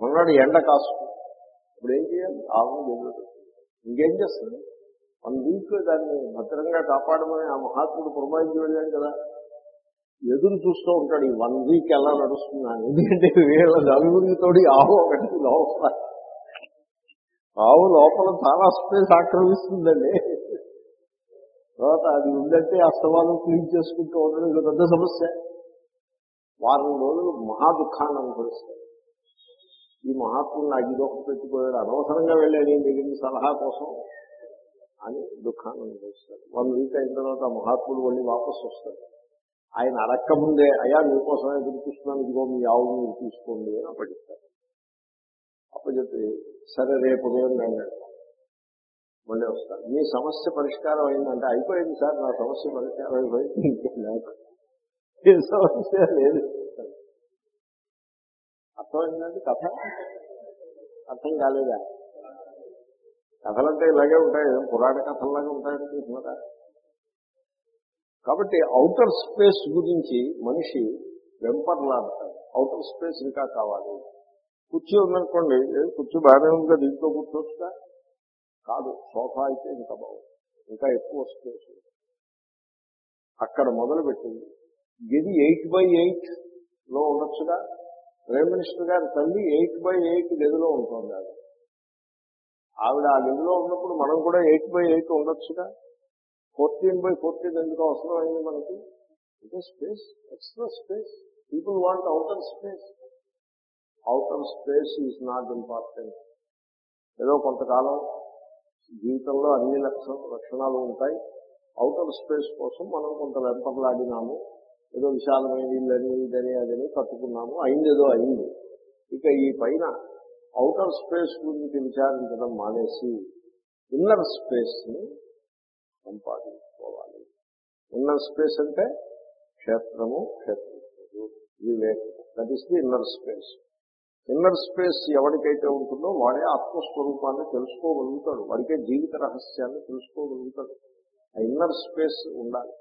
మొన్నటి ఎండ కాసుకుంది ఇప్పుడు ఏం చేయాలి? ఆవు గదిలో ఇంకేం చేస్తుంది వన్ వీక్ దాన్ని భద్రంగా కాపాడమని ఆ మహాత్ముడు పురమాయించి వెళ్ళాడు కదా. ఎదురు చూస్తూ ఉంటాడు ఈ వన్ వీక్ ఎలా నడుస్తున్నాను ఎందుకంటే వీళ్ళ నలుగురితోటి ఆవు ఒకటి లోపల. ఆవు లోపల చాలా స్పేస్ ఆక్రమిస్తుందండి. తర్వాత అది ఉందంటే అస్తవాలు క్లీన్ చేసుకుంటూ ఉండడం ఇది పెద్ద సమస్య. వారం రోజులు మహా దుఃఖాన్ని అనుభవిస్తాయి ఈ మహాత్ముడు నాకు ఇది ఒకటి అనవసరంగా వెళ్ళాడు ఏం మిగిలిన సలహా కోసం అని దుఃఖాన్ని అనుభవిస్తాడు. వన్ వీక్ అయిన తర్వాత ఆ మహాత్ముడు వెళ్ళి వాపసు వస్తాడు. ఆయన అడక్క ముందే అయ్యా మీకోసమే ఎదురు చూస్తున్నాను ఇదిగో మీ ఆవు మీరు తీసుకోండి అని అప్పగిస్తారు అప్పచెప్పి సరే రేపు ఉదయం నేను మళ్ళీ వస్తాను. మీ సమస్య పరిష్కారం అయిందంటే అయిపోయింది సార్ నా సమస్య పరిష్కారం అయిపోయింది. ఇంకేం లేదు. సమస్య లేదు. అర్థమైందండి కథ? అర్థం కాలేదా? కథలంటే ఇలాగే ఉంటాయి పురాణ కథల్లాగా ఉంటాయని చూసినారా కాబట్టి అవుటర్ స్పేస్ గురించి మనిషి వెంపర్లాడతాడు. అవుటర్ స్పేస్ ఇంకా కావాలి. కుర్చీ ఉందనుకోండి కుర్చీ బాగానే ఉందిగా దీంట్లో కూర్చోవచ్చుగా? కాదు సోఫా అయితే ఇంకా బాగుంది. ఇంకా ఎక్కువ స్పేస్ అక్కడ మొదలు పెట్టింది గది ఎయిట్ బై ఎయిట్లో ఉండొచ్చుగా? ప్రైమ్ మినిస్టర్ గారి తల్లి ఎయిట్ బై ఎయిట్ గదిలో ఉంటుంది ఆవిడ. ఆవిడ ఆ గదిలో ఉన్నప్పుడు మనం కూడా ఎయిట్ బై ఎయిట్ ఉండొచ్చుగా? ఫోర్టీన్ బై ఫోర్టీన్ ఎందుకు అవసరం అయింది మనకి? ఇదే space extra space people want outer space outer space is not important ఏదో కొంతకాలం జీవితంలో అన్ని లక్షణ లక్షణాలు ఉంటాయి. అవుటర్ స్పేస్ కోసం మనం కొంత వెంపర్లాడినాము. ఏదో విశాలమైన ఇల్లని ఇదని అదని కట్టుకున్నాము. అయింది ఏదో అయింది. ఇక ఈ పైన అవుటర్ స్పేస్ గురించి విచారించడం మానేసి ఇన్నర్ స్పేస్ని సంపాదించుకోవాలి ఇన్నర్ స్పేస్ అంటే క్షేత్రము క్షేత్రము వివేకము that is the inner space inner space ఎవరికైతే ఉంటుందో వాడే ఆత్మస్వరూపాన్ని తెలుసుకోగలుగుతాడు. వాడికే జీవిత రహస్యాన్ని తెలుసుకోగలుగుతాడు. ఆ ఇన్నర్ స్పేస్ ఉండాలి.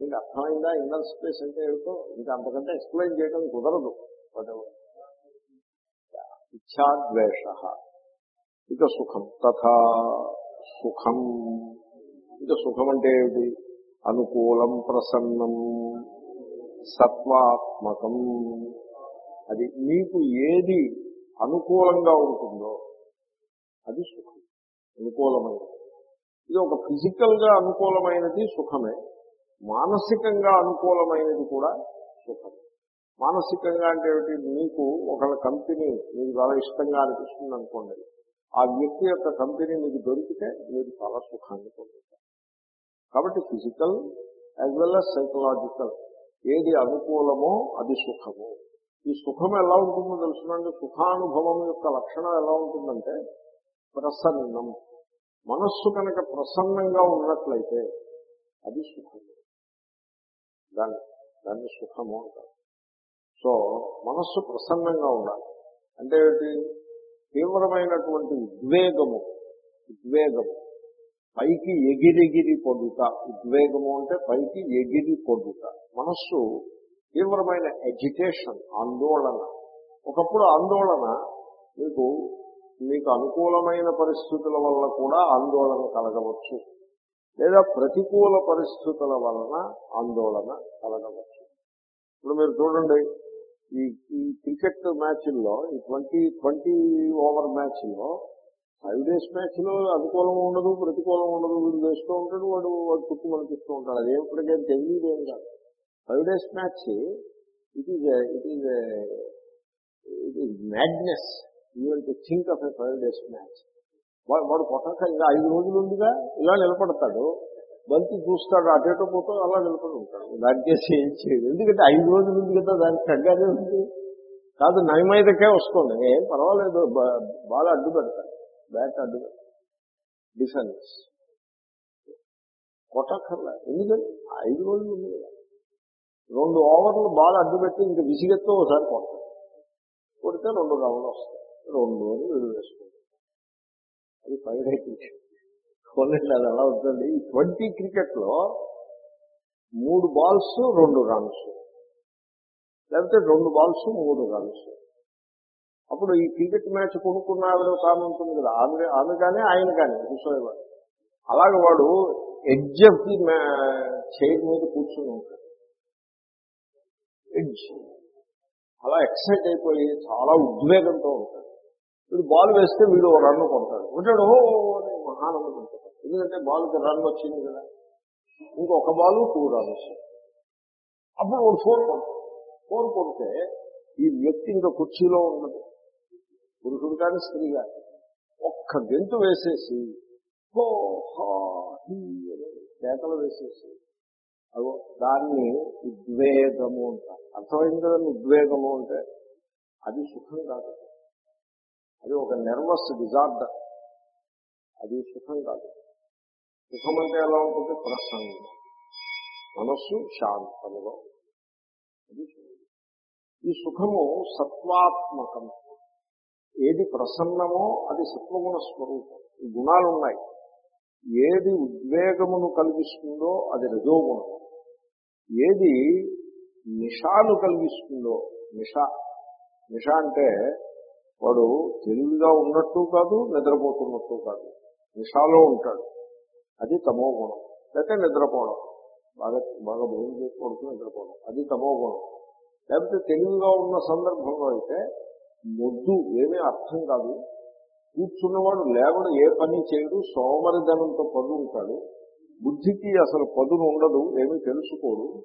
మీకు అర్థమైందా? ఇన్నర్ స్పేస్ అంటే ఏమిటో? ఇంకా అంతకంటే ఎక్స్ప్లెయిన్ చేయడం కుదరదు. ఇచ్చాద్వేష ఇక సుఖం. తథా సుఖం. ఇంకా సుఖం అంటే ఏమిటి? అనుకూలం ప్రసన్నం సత్వాత్మకం. అది మీకు ఏది అనుకూలంగా ఉంటుందో అది సుఖం. అనుకూలమైనది. ఇది ఒక ఫిజికల్గా అనుకూలమైనది సుఖమే. మానసికంగా అనుకూలమైనది కూడా సుఖం మానసికంగా అంటే ఏమిటి? మీకు ఒక కంపెనీ మీకు చాలా ఇష్టంగా అనిపిస్తుంది అనుకోండి ఆ వ్యక్తి యొక్క కంపెనీ మీకు దొరికితే మీరు చాలా సుఖాన్ని పొందుతారు. కాబట్టి physical as well as psychological. ఏది అనుకూలమో అది సుఖము. ఈ సుఖం ఎలా ఉంటుందో తెలుసునండి. సుఖానుభవం యొక్క లక్షణం ఎలా ఉంటుందంటే ప్రసన్నం. మనస్సు కనుక ప్రసన్నంగా ఉన్నట్లయితే అది సుఖము. దాన్ని దాన్ని సుఖము అంటారు. సో మనస్సు ప్రసన్నంగా ఉండాలి. అంటే తీవ్రమైనటువంటి ఉద్వేగము. ఉద్వేగము. పైకి ఎగిరెగిరి పొడుట ఉద్వేగము అంటే పైకి ఎగిరి పొడుట మనస్సు తీవ్రమైన ఎడ్యుకేషన్ ఆందోళన. ఒకప్పుడు ఆందోళన మీకు మీకు అనుకూలమైన పరిస్థితుల వల్ల కూడా ఆందోళన కలగవచ్చు. లేదా ప్రతికూల పరిస్థితుల వలన ఆందోళన కలగవచ్చు. ఇప్పుడు మీరు చూడండి ఈ ఈ క్రికెట్ మ్యాచ్ల్లో ఈ ట్వంటీ ట్వంటీ ఓవర్ మ్యాచ్లో ఫైవ్ డేస్ మ్యాచ్లో అనుకూలం ఉండదు ప్రతికూలం ఉండదు వీడు వేస్తూ ఉంటాడు వాడు వాడు చుట్టూ మనకిస్తూ ఉంటాడు. ఇప్పటికే తెలియదు ఏం కాదు. Five days match it is it is it is madness you to think of a five days match వాడు కొట్టక ఇంకా ఐదు రోజులు ఉందిగా ఇలా నిలబడతాడు. బంతి చూస్తాడు అటేటో పోతూ అలా నిలబడి ఉంటాడు. దానికేసి ఏం చేయదు ఎందుకంటే ఐదు రోజులు ఉంది కదా దానికి తగ్గదే ఉంది. కాదు నయమైదకే వస్తుంది. ఏం పర్వాలేదు బా- అడ్డు పెడతాడు బ్యాట్ అడ్డు డిఫెన్స్ కొట్టక్కర్లా. ఎందుకంటే ఐదు రోజులు ఉంది కదా. రెండు ఓవర్లు బాల్ అడ్డు పెట్టి ఇంకా విసిగెత్తో ఒకసారి కొడతాడు కొడితే రెండు రౌండ్లు వస్తాయి. రెండు రోజులు వీడు అది ఫైవ్ డే క్రికెట్ చూడండి అది ఎలా ఉంటుంది. ఈ ట్వంటీ క్రికెట్లో మూడు బాల్స్ రెండు రన్స్. లేకపోతే రెండు బాల్స్ మూడు రన్స్. అప్పుడు ఈ క్రికెట్ మ్యాచ్ కొనుక్కున్న ఆవిడ ఒక ఉంటుంది కదా. ఆమె ఆమె కానీ ఆయన కానీ కూర్చోలేవాడు అలాగే వాడు ఎడ్జ్ ఆఫ్ ది చైర్ మీద కూర్చుని ఉంటాడు. ఎడ్జ్. అలా ఎక్సైట్ అయిపోయి చాలా ఉద్వేగంతో ఉంటాడు. వీడు బాల్ వేస్తే వీడు ఓ రన్ను కొంటాడు. ఉంటాడు ఓ అని మహానందం ఉంటాడు ఎందుకంటే బాల్కి రన్ వచ్చింది కదా. ఇంకొక బాల్ టూ రన్స్. అప్పుడు వాడు ఫోర్ కొంటాడు ఫోర్ కొంటే ఈ వ్యక్తి ఇంకా కుర్చీలో ఉన్నది పురుషుడు కానీ స్త్రీ కానీ ఒక్క గెంతు వేసేసి కేకలు వేసేసి అదో దాన్ని ఉద్వేగము అంటారు అర్థమైంది కదండి ఉద్వేగము అంటే? అది సుఖం కాదు. అది ఒక నెర్వస్ డిజార్డర్ అది సుఖం కాదు. సుఖం అంటే ఎలా ఉంటుంది? ప్రసన్నం మనస్సు శాంతముగా అది ఈ సుఖము సత్వాత్మకం. ఏది ప్రసన్నమో అది సత్వగుణ స్వరూపం. ఈ గుణాలు ఉన్నాయి. ఏది ఉద్వేగమును కలిగిస్తుందో అది రజోగుణం. ఏది నిషాను కలిగిస్తుందో నిష. నిష అంటే వాడు తెలివిగా ఉన్నట్టు కాదు నిద్రపోతున్నట్టు కాదు. నిషాలో ఉంటాడు. అది తమో గుణం. లేకపోతే నిద్రపోవడం. బాగా బాగా భోజనం చేసుకోవడం నిద్రపోవడం. అది తమో గుణం. లేకపోతే తెలివిగా ఉన్న సందర్భంలో అయితే మొద్దు ఏమీ అర్థం కాదు. కూర్చున్నవాడు లేవడు ఏ పని చేయడు సోమరిధనంతో పదు ఉంటాడు. బుద్ధికి అసలు పదును ఉండదు ఏమీ తెలుసుకోడు.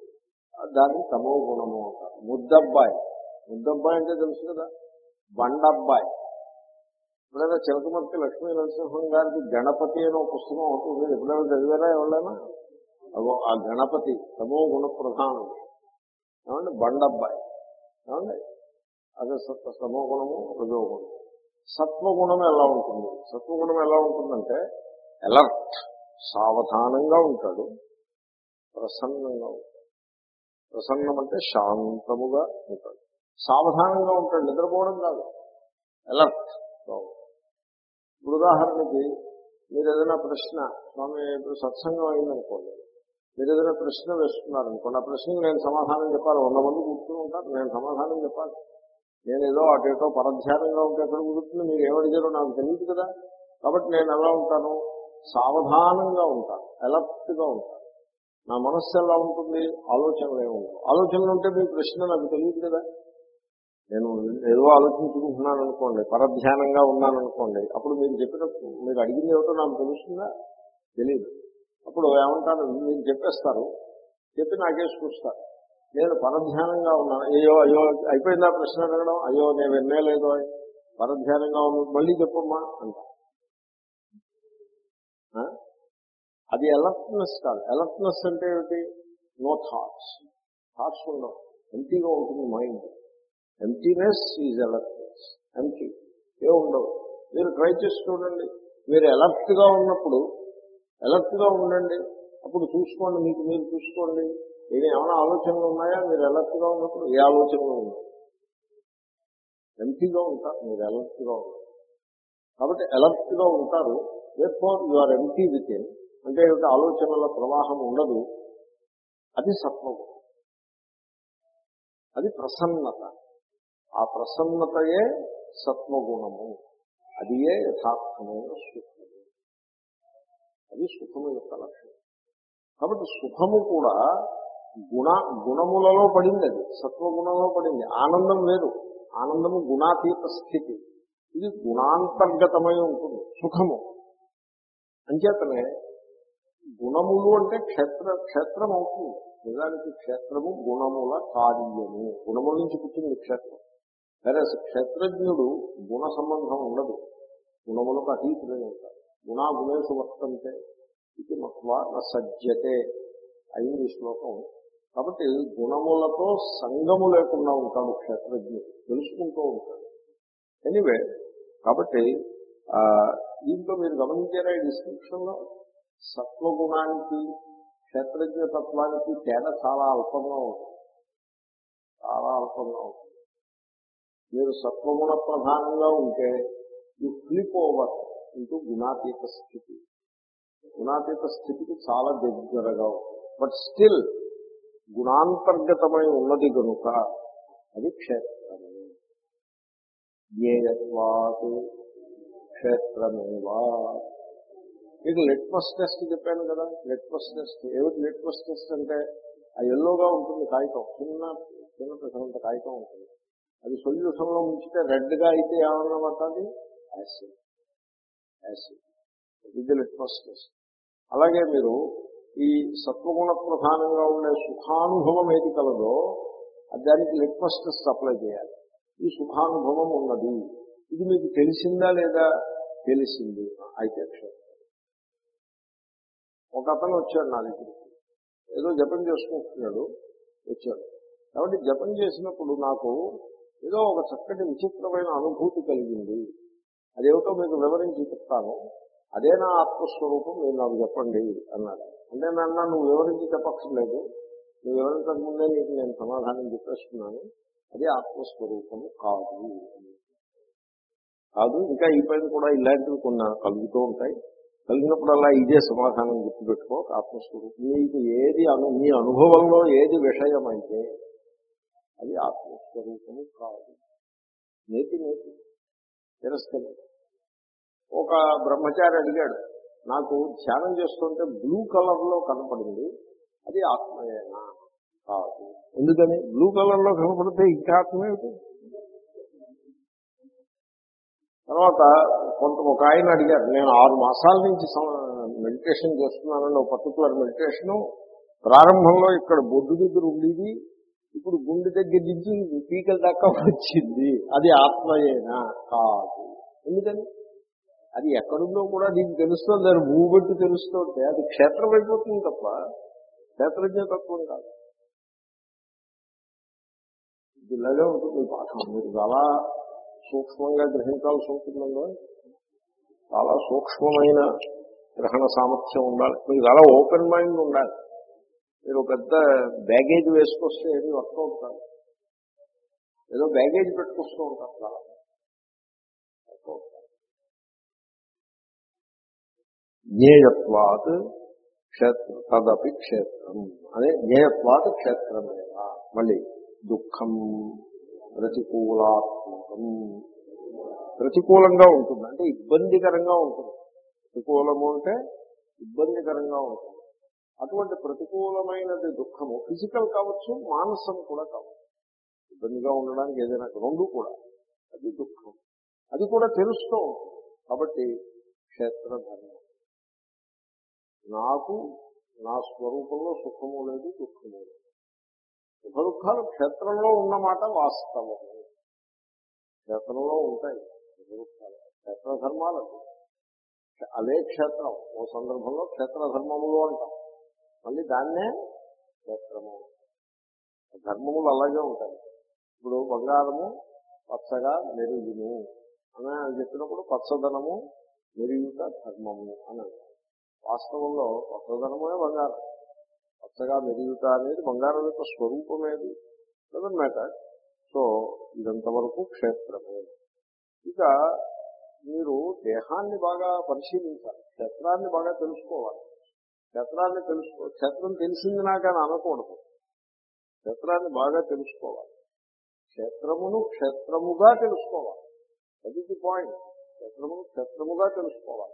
దాన్ని తమో గుణము అంటారు. ముద్దబ్బాయి. ముద్దబ్బాయి అంటే తెలుసు కదా? బండబ్బాయి. ఎప్పుడైనా చిలకమర్తి లక్ష్మీ నరసింహం గారికి గణపతి అనే పుస్తకం ఉంటుంది. మీరు ఎప్పుడైనా చదివారా ఎవరైనా? అగో ఆ గణపతి తమో గుణ ప్రధానం ఏమండి? బండబ్బాయి. ఏమండి? అదే సత్వ సమోగుణము రజోగుణము. సత్వగుణం ఎలా ఉంటుంది? సత్వగుణం ఎలా ఉంటుందంటే అలర్ట్ సావధానంగా ఉంటాడు ప్రసన్నంగా ఉంటాడు. ప్రసన్నం అంటే శాంతముగా ఉంటాడు. సావధానంగా ఉంటాడు నిద్రపోవడం కాదు. అలర్ట్ ఇప్పుడు ఉదాహరణకి మీరు ఏదైనా ప్రశ్న స్వామి ఇప్పుడు సత్సంగం అయిందనుకోండి మీరు ఏదైనా ప్రశ్న వేస్తున్నారనుకోండి ఆ ప్రశ్నకు నేను సమాధానం చెప్పాలి. వంద మంది కూర్చుని ఉంటారు నేను సమాధానం చెప్పాలి. నేను ఏదో అటు ఏటో పరధ్యానంగా ఉంటే ఎక్కడ కుదురుతుంది? మీరు ఏమడిగారో నాకు తెలియదు కదా. కాబట్టి నేను ఎలా ఉంటాను? సావధానంగా ఉంటాను. అలర్ట్గా ఉంటాను. నా మనస్సు ఎలా ఉంటుంది? ఆలోచనలు ఏముంటాయి ఆలోచనలు ఉంటే మీ ప్రశ్న నాకు తెలియదు కదా. నేను ఏదో ఆలోచించుకుంటున్నాను అనుకోండి పరధ్యానంగా ఉన్నాను అనుకోండి అప్పుడు మీరు చెప్పినప్పుడు మీరు అడిగింది ఏమిటో నాకు తెలుస్తుందా? తెలియదు అప్పుడు ఏమంటారు? మీరు చెప్పేస్తారు. చెప్పి నాకేసి చూస్తారు నేను పరధ్యానంగా ఉన్నాను. అయ్యో అయ్యో అయిపోయిందా ప్రశ్న అడగడం? అయ్యో నేను వినలేదు అని పరధ్యానంగా ఉన్నాను మళ్ళీ చెప్పమ్మా అంట. అది అలర్ట్నెస్ కాదు. అలర్ట్నెస్ అంటే ఏమిటి? నో థాట్స్ థాట్స్ ఉండవు. ఎంటీగా ఉంటుంది mind emptiness is alertness empty ఏ ఉండవు. మీరు ట్రై చేసి చూడండి. మీరు alert ఉన్నప్పుడు ఎలర్ట్గా ఉండండి. అప్పుడు చూసుకోండి. మీకు మీరు చూసుకోండి. నేను ఏమైనా ఆలోచనలు ఉన్నాయా? మీరు ఎలర్ట్గా ఉన్నప్పుడు ఏ ఆలోచనలు ఉన్నాయి? ఎంపీగా ఉంటారు. మీరు ఎలర్ట్గా ఉంటారు కాబట్టి ఎలర్ట్గా ఉంటారు. For you are empty within అంటే ఏమిటి? ఆలోచనల ప్రవాహం ఉండదు. అది సత్వం అది ప్రసన్నత. ఆ ప్రసన్నతయే సత్వగుణము. అది ఏ యథార్థమైన సుఖము. అది సుఖము యొక్క లక్షణం. కాబట్టి సుఖము కూడా గుణ గుణములలో పడింది అది. సత్వగుణంలో పడింది. ఆనందం వేరు. ఆనందము గుణాతీత స్థితి. ఇది గుణాంతర్గతమై ఉంటుంది. సుఖము. అంచేతనే గుణములు అంటే క్షేత్ర క్షేత్రం అవుతుంది. నిజానికి క్షేత్రము గుణముల కార్యము. గుణముల నుంచి పుట్టింది క్షేత్రం. సరే క్షేత్రజ్ఞుడు గుణ సంబంధం ఉండదు. గుణములకు అతీతులే ఉంటారు గుణాగుణేషు వర్తంతే. ఇది మత్వా న సజ్జతే అయింది శ్లోకం కాబట్టి గుణములతో సంగము లేకుండా ఉంటాడు క్షేత్రజ్ఞుడు. తెలుసుకుంటూ ఉంటాడు. ఎనివే కాబట్టి దీంట్లో మీరు గమనించారా ఈ డిస్క్రిప్షన్లో సత్వగుణానికి క్షేత్రజ్ఞ తత్వానికి తేడా చాలా అల్పంగా ఉంటుంది. చాలా అల్పంగా ఉంటుంది. మీరు సత్వగుణ ప్రధానంగా ఉంటే ఈ ఫ్లిప్ ఓవర్ ఇంటూ గుణాతీత స్థితి. గుణాతీత స్థితికి చాలా దగ్గరగా ఉంటుంది. బట్ స్టిల్ గుణాంతర్గతమై ఉన్నది కనుక అది క్షేత్రము. జ్ఞేయత్వాత్ క్షేత్రమేవా? మీకు లిట్మస్ టెస్ట్ చెప్పాను కదా? లిట్మస్ టెస్ట్ ఏమిటి లిట్మస్ టెస్ట్ అంటే? ఆ ఎల్లోగా ఉంటుంది కాగితం చిన్న చిన్న పెసరంత కాగితం ఉంటుంది. అది సొల్యూషన్లో ఉంచితే రెడ్గా అయితే ఏమన్నా పడుతుంది యాసిడ్ యాసిడ్ ఇది లిట్మస్ టెస్ట్ అలాగే మీరు ఈ సత్వగుణ ప్రధానంగా ఉండే సుఖానుభవం ఏది కలదో అది దానికి లిట్మస్ టెస్ట్ అప్లై చేయాలి. ఈ సుఖానుభవం ఉన్నది. ఇది మీకు తెలిసిందా లేదా? తెలిసింది. అయితే ఒక అతను వచ్చాడు నా దగ్గరికి. ఏదో జపం చేసుకుంటున్నాడు. వచ్చాడు. కాబట్టి జపం చేసినప్పుడు నాకు ఏదో ఒక చక్కటి విచిత్రమైన అనుభూతి కలిగింది. అదేమిటో మీకు వివరించి చెప్తాను. అదే నా ఆత్మస్వరూపం మీరు నాకు చెప్పండి అన్నాడు. అంటే నన్ను నువ్వు వివరించి చెప్పక్కర్లేదు. నువ్వు వివరించక ముందే నీకు నేను సమాధానం చెప్పేస్తున్నాను. అదే ఆత్మస్వరూపం కాదు. కాదు ఇంకా ఈ పైన కూడా ఇలాంటివి కొన్ని కలుగుతూ ఉంటాయి. కలిగినప్పుడల్లా ఇదే సమాధానం గుర్తుపెట్టుకో ఆత్మస్వరూపం. నీకు ఏది అను నీ అనుభవంలో ఏది విషయం అయితే అది ఆత్మస్వరూపము కాదు. నేతి నేతి. తిరస్కరి. ఒక బ్రహ్మచారి అడిగాడు నాకు ధ్యానం చేస్తుంటే బ్లూ కలర్లో కనపడింది. అది ఆత్మయేనా? కాదు. ఎందుకని? బ్లూ కలర్లో కనపడితే ఇంకా ఆత్మేమిటి తర్వాత కొంత ఒక ఆయన అడిగారు నేను ఆరు మాసాల నుంచి మెడిటేషన్ చేస్తున్నానండి ఒక పర్టికులర్ మెడిటేషన్ ప్రారంభంలో ఇక్కడ బొడ్డు దగ్గర ఉండేది ఇప్పుడు గుండె దగ్గర నుంచి పీకల దాకా వచ్చింది. అది ఆత్మయేనా? కాదు. ఎందుకని? అది ఎక్కడుందో కూడా దీనికి తెలుస్తుంది దాని భూమి తెలుస్తుంటే అది క్షేత్రం అయిపోతుంది తప్ప క్షేత్రజ్ఞ తత్వం కాదు. ఇది ఇలాగే ఉంటుంది. పాఠం మీరు చాలా సూక్ష్మంగా గ్రహించాల్సి ఉంటుందండి చాలా సూక్ష్మమైన గ్రహణ సామర్థ్యం ఉండాలి. మీకు చాలా ఓపెన్ మైండ్ ఉండాలి. మీరు పెద్ద బ్యాగేజ్ వేసుకొస్తే ఏది వర్కౌట్ కాదు. ఏదో బ్యాగేజ్ పెట్టుకొస్తూ ఉంటారు చాలా. జ్ఞేయత్వాత్ క్షేత్ర తదపి క్షేత్రం. అదే జ్ఞేయత్వాత్ క్షేత్రమేవా. మళ్ళీ దుఃఖం ప్రతికూలాత్మకం. ప్రతికూలంగా ఉంటుంది. అంటే ఇబ్బందికరంగా ఉంటుంది. ప్రతికూలము అంటే ఇబ్బందికరంగా ఉంటుంది. అటువంటి ప్రతికూలమైనది దుఃఖము ఫిజికల్ కావచ్చు మానసం కూడా కావచ్చు. ఇబ్బందిగా ఉండడానికి ఏదైనా రెండు కూడా. అది దుఃఖం. అది కూడా తెలుస్తూ ఉంటుంది. కాబట్టి క్షేత్రధర్మ నాకు నా స్వరూపంలో సుఖము లేదు దుఃఖము లేదు. సుఖ దుఃఖాలు క్షేత్రంలో ఉన్నమాట వాస్తవము. క్షేత్రంలో ఉంటాయి సుఖ దుఃఖాలు. క్షేత్ర ధర్మాలు అవి. క్షేత్రం. ఓ సందర్భంలో క్షేత్ర ధర్మములు అంటాం. మళ్ళీ దాన్నే క్షేత్రము. ధర్మములు అలాగే ఉంటాయి. ఇప్పుడు బంగారము పచ్చగా మెరుగును. అని చెప్పినప్పుడు పచ్చదనము మెరుగుట ధర్మము అని అంటారు వాస్తవంలో పచ్చదనమే బంగారం. పచ్చగా మెరుగుట అనేది బంగారం యొక్క స్వరూపమేది. డజన్ మ్యాటర్ సో ఇదంతవరకు క్షేత్రమే. ఇక మీరు దేహాన్ని బాగా పరిశీలించాలి. క్షేత్రాన్ని బాగా తెలుసుకోవాలి. క్షేత్రాన్ని తెలుసుకో క్షేత్రం తెలిసింది నాకని అనకూడదు. క్షేత్రాన్ని బాగా తెలుసుకోవాలి. క్షేత్రమును క్షేత్రముగా తెలుసుకోవాలి. అది ది పాయింట్ క్షేత్రమును క్షేత్రముగా తెలుసుకోవాలి.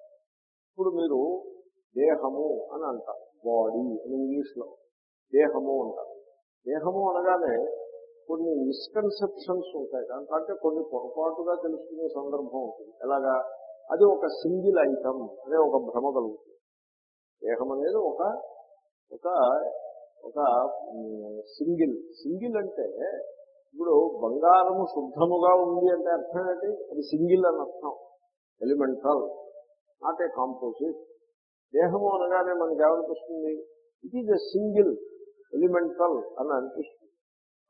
ఇప్పుడు మీరు దేహము అని అంటారు. బాడీ అని ఇంగ్లీష్లో దేహము అంటారు. దేహము అనగానే కొన్ని మిస్కన్సెప్షన్స్ ఉంటాయి. దాంట్లో కొన్ని పొరపాటుగా తెలుసుకునే సందర్భం ఉంటుంది. ఎలాగా? అది ఒక సింగిల్ ఐటమ్ అనే ఒక భ్రమ కలుగుతుంది. దేహం అనేది ఒక ఒక ఒక సింగిల్. సింగిల్ అంటే ఇప్పుడు బంగారము శుద్ధముగా ఉంది అంటే అర్థం ఏంటి? అది సింగిల్ అని అర్థం. ఎలిమెంటల్ నాట్ ఏ కాంపోజిట్ దేహము అనగానే మనకి ఏమనిపిస్తుంది it is a single elemental అని అనిపిస్తుంది.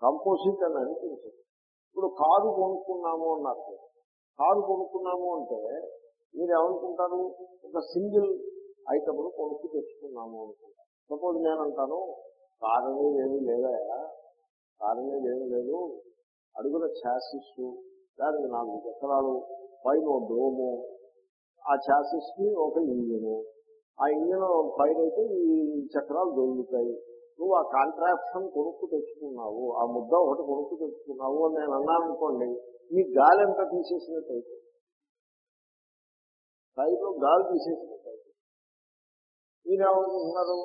కంపోజిట్ అని అనిపించదు. ఇప్పుడు కారు కొనుక్కున్నాము అన్నారు. కారు కొనుక్కున్నాము అంటే మీరు ఏమనుకుంటారు ఒక సింగిల్ ఐటమ్ను కొనుక్కు తెచ్చుకున్నాము అనుకుంటారు. సపోజ్ నేను అంటాను కారు అనేది ఏమీ లేదా? కారు అనేది ఏమీ లేదు. అడుగుల ఛాసిస్ దానికి నాలుగు చక్రాలు పైన డోము ఆ ఛాసిస్కి ఒక ఇంజిను ఆ ఇంజన్ ఫైర్ అయితే ఈ చక్రాలు దొరుకుతాయి. నువ్వు ఆ కాంట్రాక్షన్ కొనుక్కు తెచ్చుకున్నావు ఆ ముద్ద ఒకటి కొనుక్కు తెచ్చుకున్నావు అని నేను అన్నాను అనుకోండి నీ గాలి అంతా తీసేసినట్టయితే? టైర్లో గాలి తీసేసినట్టయితే? మీరేమనుకుంటున్నారు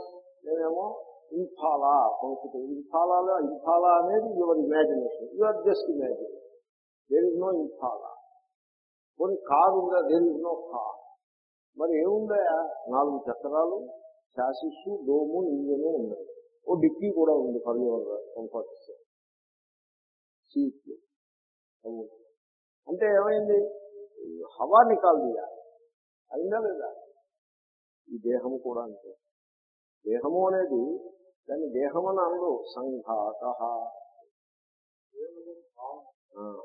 నేనేమో ఇన్ఫాలా సంస్కృతం ఇన్ఫాలాలో ఇన్ఫాలా అనేది your imagination you are just imagine there is no ఇన్ఫాలా కొన్ని కారు ఉందా దేర్ ఇస్ నో కార్ మరి ఏముందాయా నాలుగు చక్రాలు శాసిస్సు డోము ఇంజను ఉన్నాయి ఓ డిక్కీ కూడా ఉంది ఫర్ యువర్ కంఫర్ట్స్ సీట్లు అంటే ఏమైంది? హవా నికాల్ దియా. అయిందా లేదా? ఈ దేహము కూడా అంతే. దేహము అనేది దాన్ని దేహం అని అనడు సంఘాత.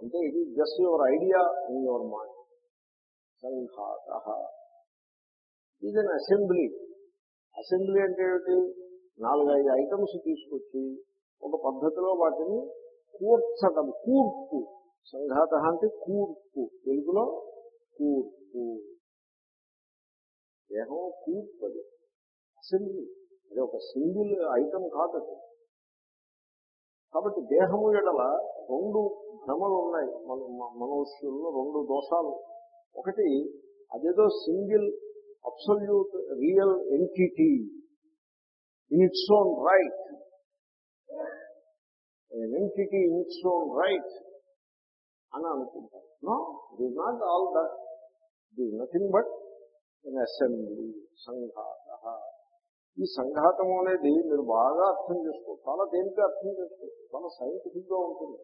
అంటే ఇది just your idea in your mind సంఘాత. ఇది అన్ అసెంబ్లీ అసెంబ్లీ అంటే ఏమిటి? నాలుగైదు ఐటమ్స్ తీసుకొచ్చి ఒక పద్ధతిలో వాటిని కూర్చడం కూర్పు. సంఘాత అంటే కూర్పు. తెలుగులో కూర్పు. దేహం కూర్పు అది. అసెంబ్లీ అది ఒక సింగిల్ ఐటమ్ కాదు కాబట్టి దేహము ఎడల రెండు భ్రమలు ఉన్నాయి. మన మ- మనుష్యుల్లో రెండు దోషాలు. ఒకటి అదేదో single absolute real entity in its own right entity in its own right అని అనుకుంటారు no it is not all that it is nothing but in assembly సంఘాత ఈ సంఘాతము అనేది మీరు బాగా అర్థం చేసుకో చాలా తేలిక అర్థం చేసుకో చాలా సైంటిఫిక్గా ఉంటుంది.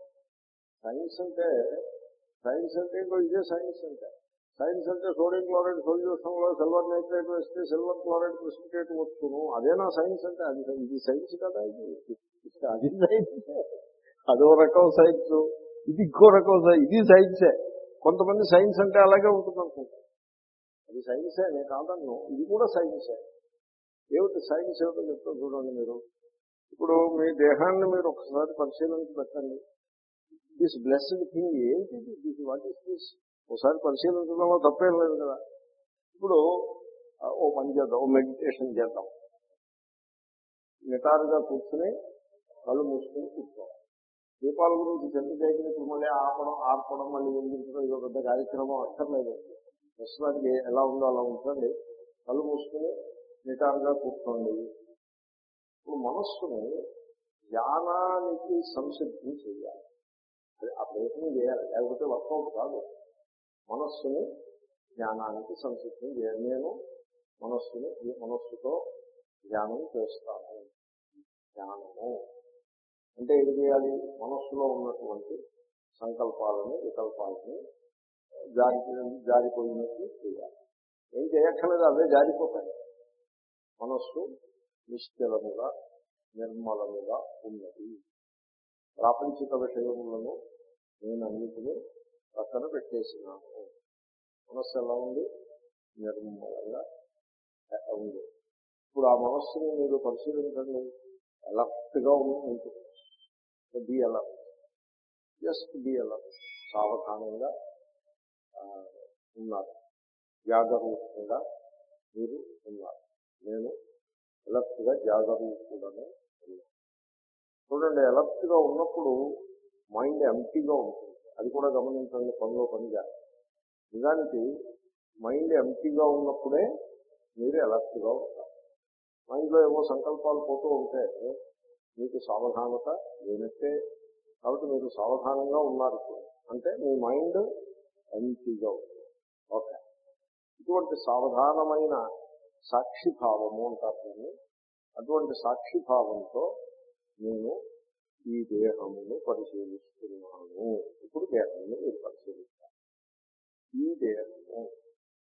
సైన్స్ అంటే సైన్స్ అంటే ఇంకో ఇదే సైన్స్ అంటే. సైన్స్ అంటే సోడియం క్లోరైడ్ సొల్యూషన్లో సిల్వర్ నైట్రేట్ వేస్తే సిల్వర్ క్లోరైడ్ ప్రెసిపిటేట్ వచ్చును అదేనా సైన్స్ అంటే అది ఇది సైన్స్ కదా ఇది. అది సైన్స్. అదో రకం సైన్స్. ఇది ఇంకో రకం సైన్స్. ఇది సైన్సే. కొంతమంది సైన్స్ అంటే అలాగే ఉంటుంది అనుకుంటారు అది సైన్సే నేను కాదన్ను. ఇది కూడా సైన్సే ఏమిటి సైన్స్ ఏమిటో చెప్తా చూడండి మీరు. ఇప్పుడు మీ దేహాన్ని మీరు ఒకసారి పరిశీలించి పెట్టండి. దిస్ బ్లెస్డ్ థింగ్ ఏంటిది? దిస్ వాట్ ఈస్ దిస్ ఒకసారి పరిశీలించడంలో తప్పేం లేదు కదా. ఇప్పుడు ఓ పని చేద్దాం ఓ మెడిటేషన్ చేద్దాం. నిటారుగా కూర్చుని కళ్ళు మూసుకుని కూర్చోవాలి. దీపాల గురించి చెంత చేయకపోతే మళ్ళీ ఆపడం ఆర్పడం మళ్ళీ ఇది ఒక పెద్ద కార్యక్రమం అక్కర్లేదు. ప్రస్తుతానికి ఎలా ఉందో అలా ఉంచండి. కళ్ళు మూసుకుని నిటారుగా కూర్చోండి. ఇప్పుడు మనస్సుని ధ్యానానికి సంసిద్ధం చేయాలి. అది ఆ ప్రయత్నం చేయాలి లేకపోతే వర్కౌట్ కాదు. మనస్సుని జ్ఞానానికి సంసిద్ధం చేయాలి నేను మనస్సుని ఈ మనస్సుతో ధ్యానం చేస్తాను. ధ్యానము అంటే ఏం చేయాలి? మనస్సులో ఉన్నటువంటి సంకల్పాలని వికల్పాలని జారి జారిపోయినట్టు చేయాలి. ఏం చేయక్కర్లేదు అవే జారిపోతాయి. మనస్సు నిశ్చలముగా నిర్మలముగా ఉన్నది. ప్రాపంచిక విషయములను నేను అన్నిటినీ పక్కన పెట్టేసినాను. మనస్సు ఎలా ఉంది? నిర్మలంగా ఉంది. ఇప్పుడు ఆ మనస్సుని మీరు పరిశీలించండి. అలర్ట్గా ఉంటుంది. Be alert just be alert సావధానంగా ఉన్నారు. జాగరూకంగా మీరు ఉన్నారు. నేను అలర్ట్గా జాగరూకుడను చూడండి అలర్ట్గా ఉన్నప్పుడు మైండ్ ఎంటీగా ఉంటుంది. అది కూడా గమనించండి పనిలో పనిగా నిజానికి మైండ్ ఎంటీగా ఉన్నప్పుడే మీరు అలర్ట్గా ఉంటారు. మైండ్లో ఏవో సంకల్పాలు పోతూ ఉంటే మీకు సావధానత లేనట్టే. కాబట్టి మీరు సావధానంగా ఉన్నారు అంటే మీ మైండ్ ఎంటీగా ఉంటుంది ఓకే. ఇటువంటి సావధానమైన సాక్షిభావము అంటారు దీన్ని. అటువంటి సాక్షిభావంతో నేను ఈ దేహమును పరిశీలిస్తున్నాను. ఇప్పుడు దేహాన్ని మీరు పరిశీలిస్తాను ఈ దేహము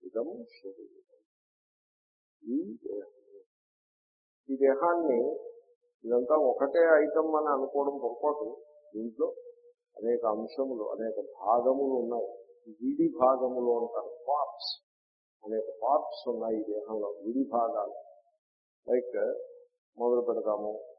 ఇదం శరీరం. ఈ దేహము. ఈ దేహాన్ని ఇదంతా ఒకటే ఐటమ్ అని అనుకోవడం పొరపాటు. దీంట్లో అనేక అంశములు అనేక భాగములు ఉన్నాయి. విడి భాగములు అంటారు పార్ట్స్. అనేక పార్ట్స్ ఉన్నాయి ఈ దేహంలో విడి భాగాలు. లైక్ మొదలు పెడతాము.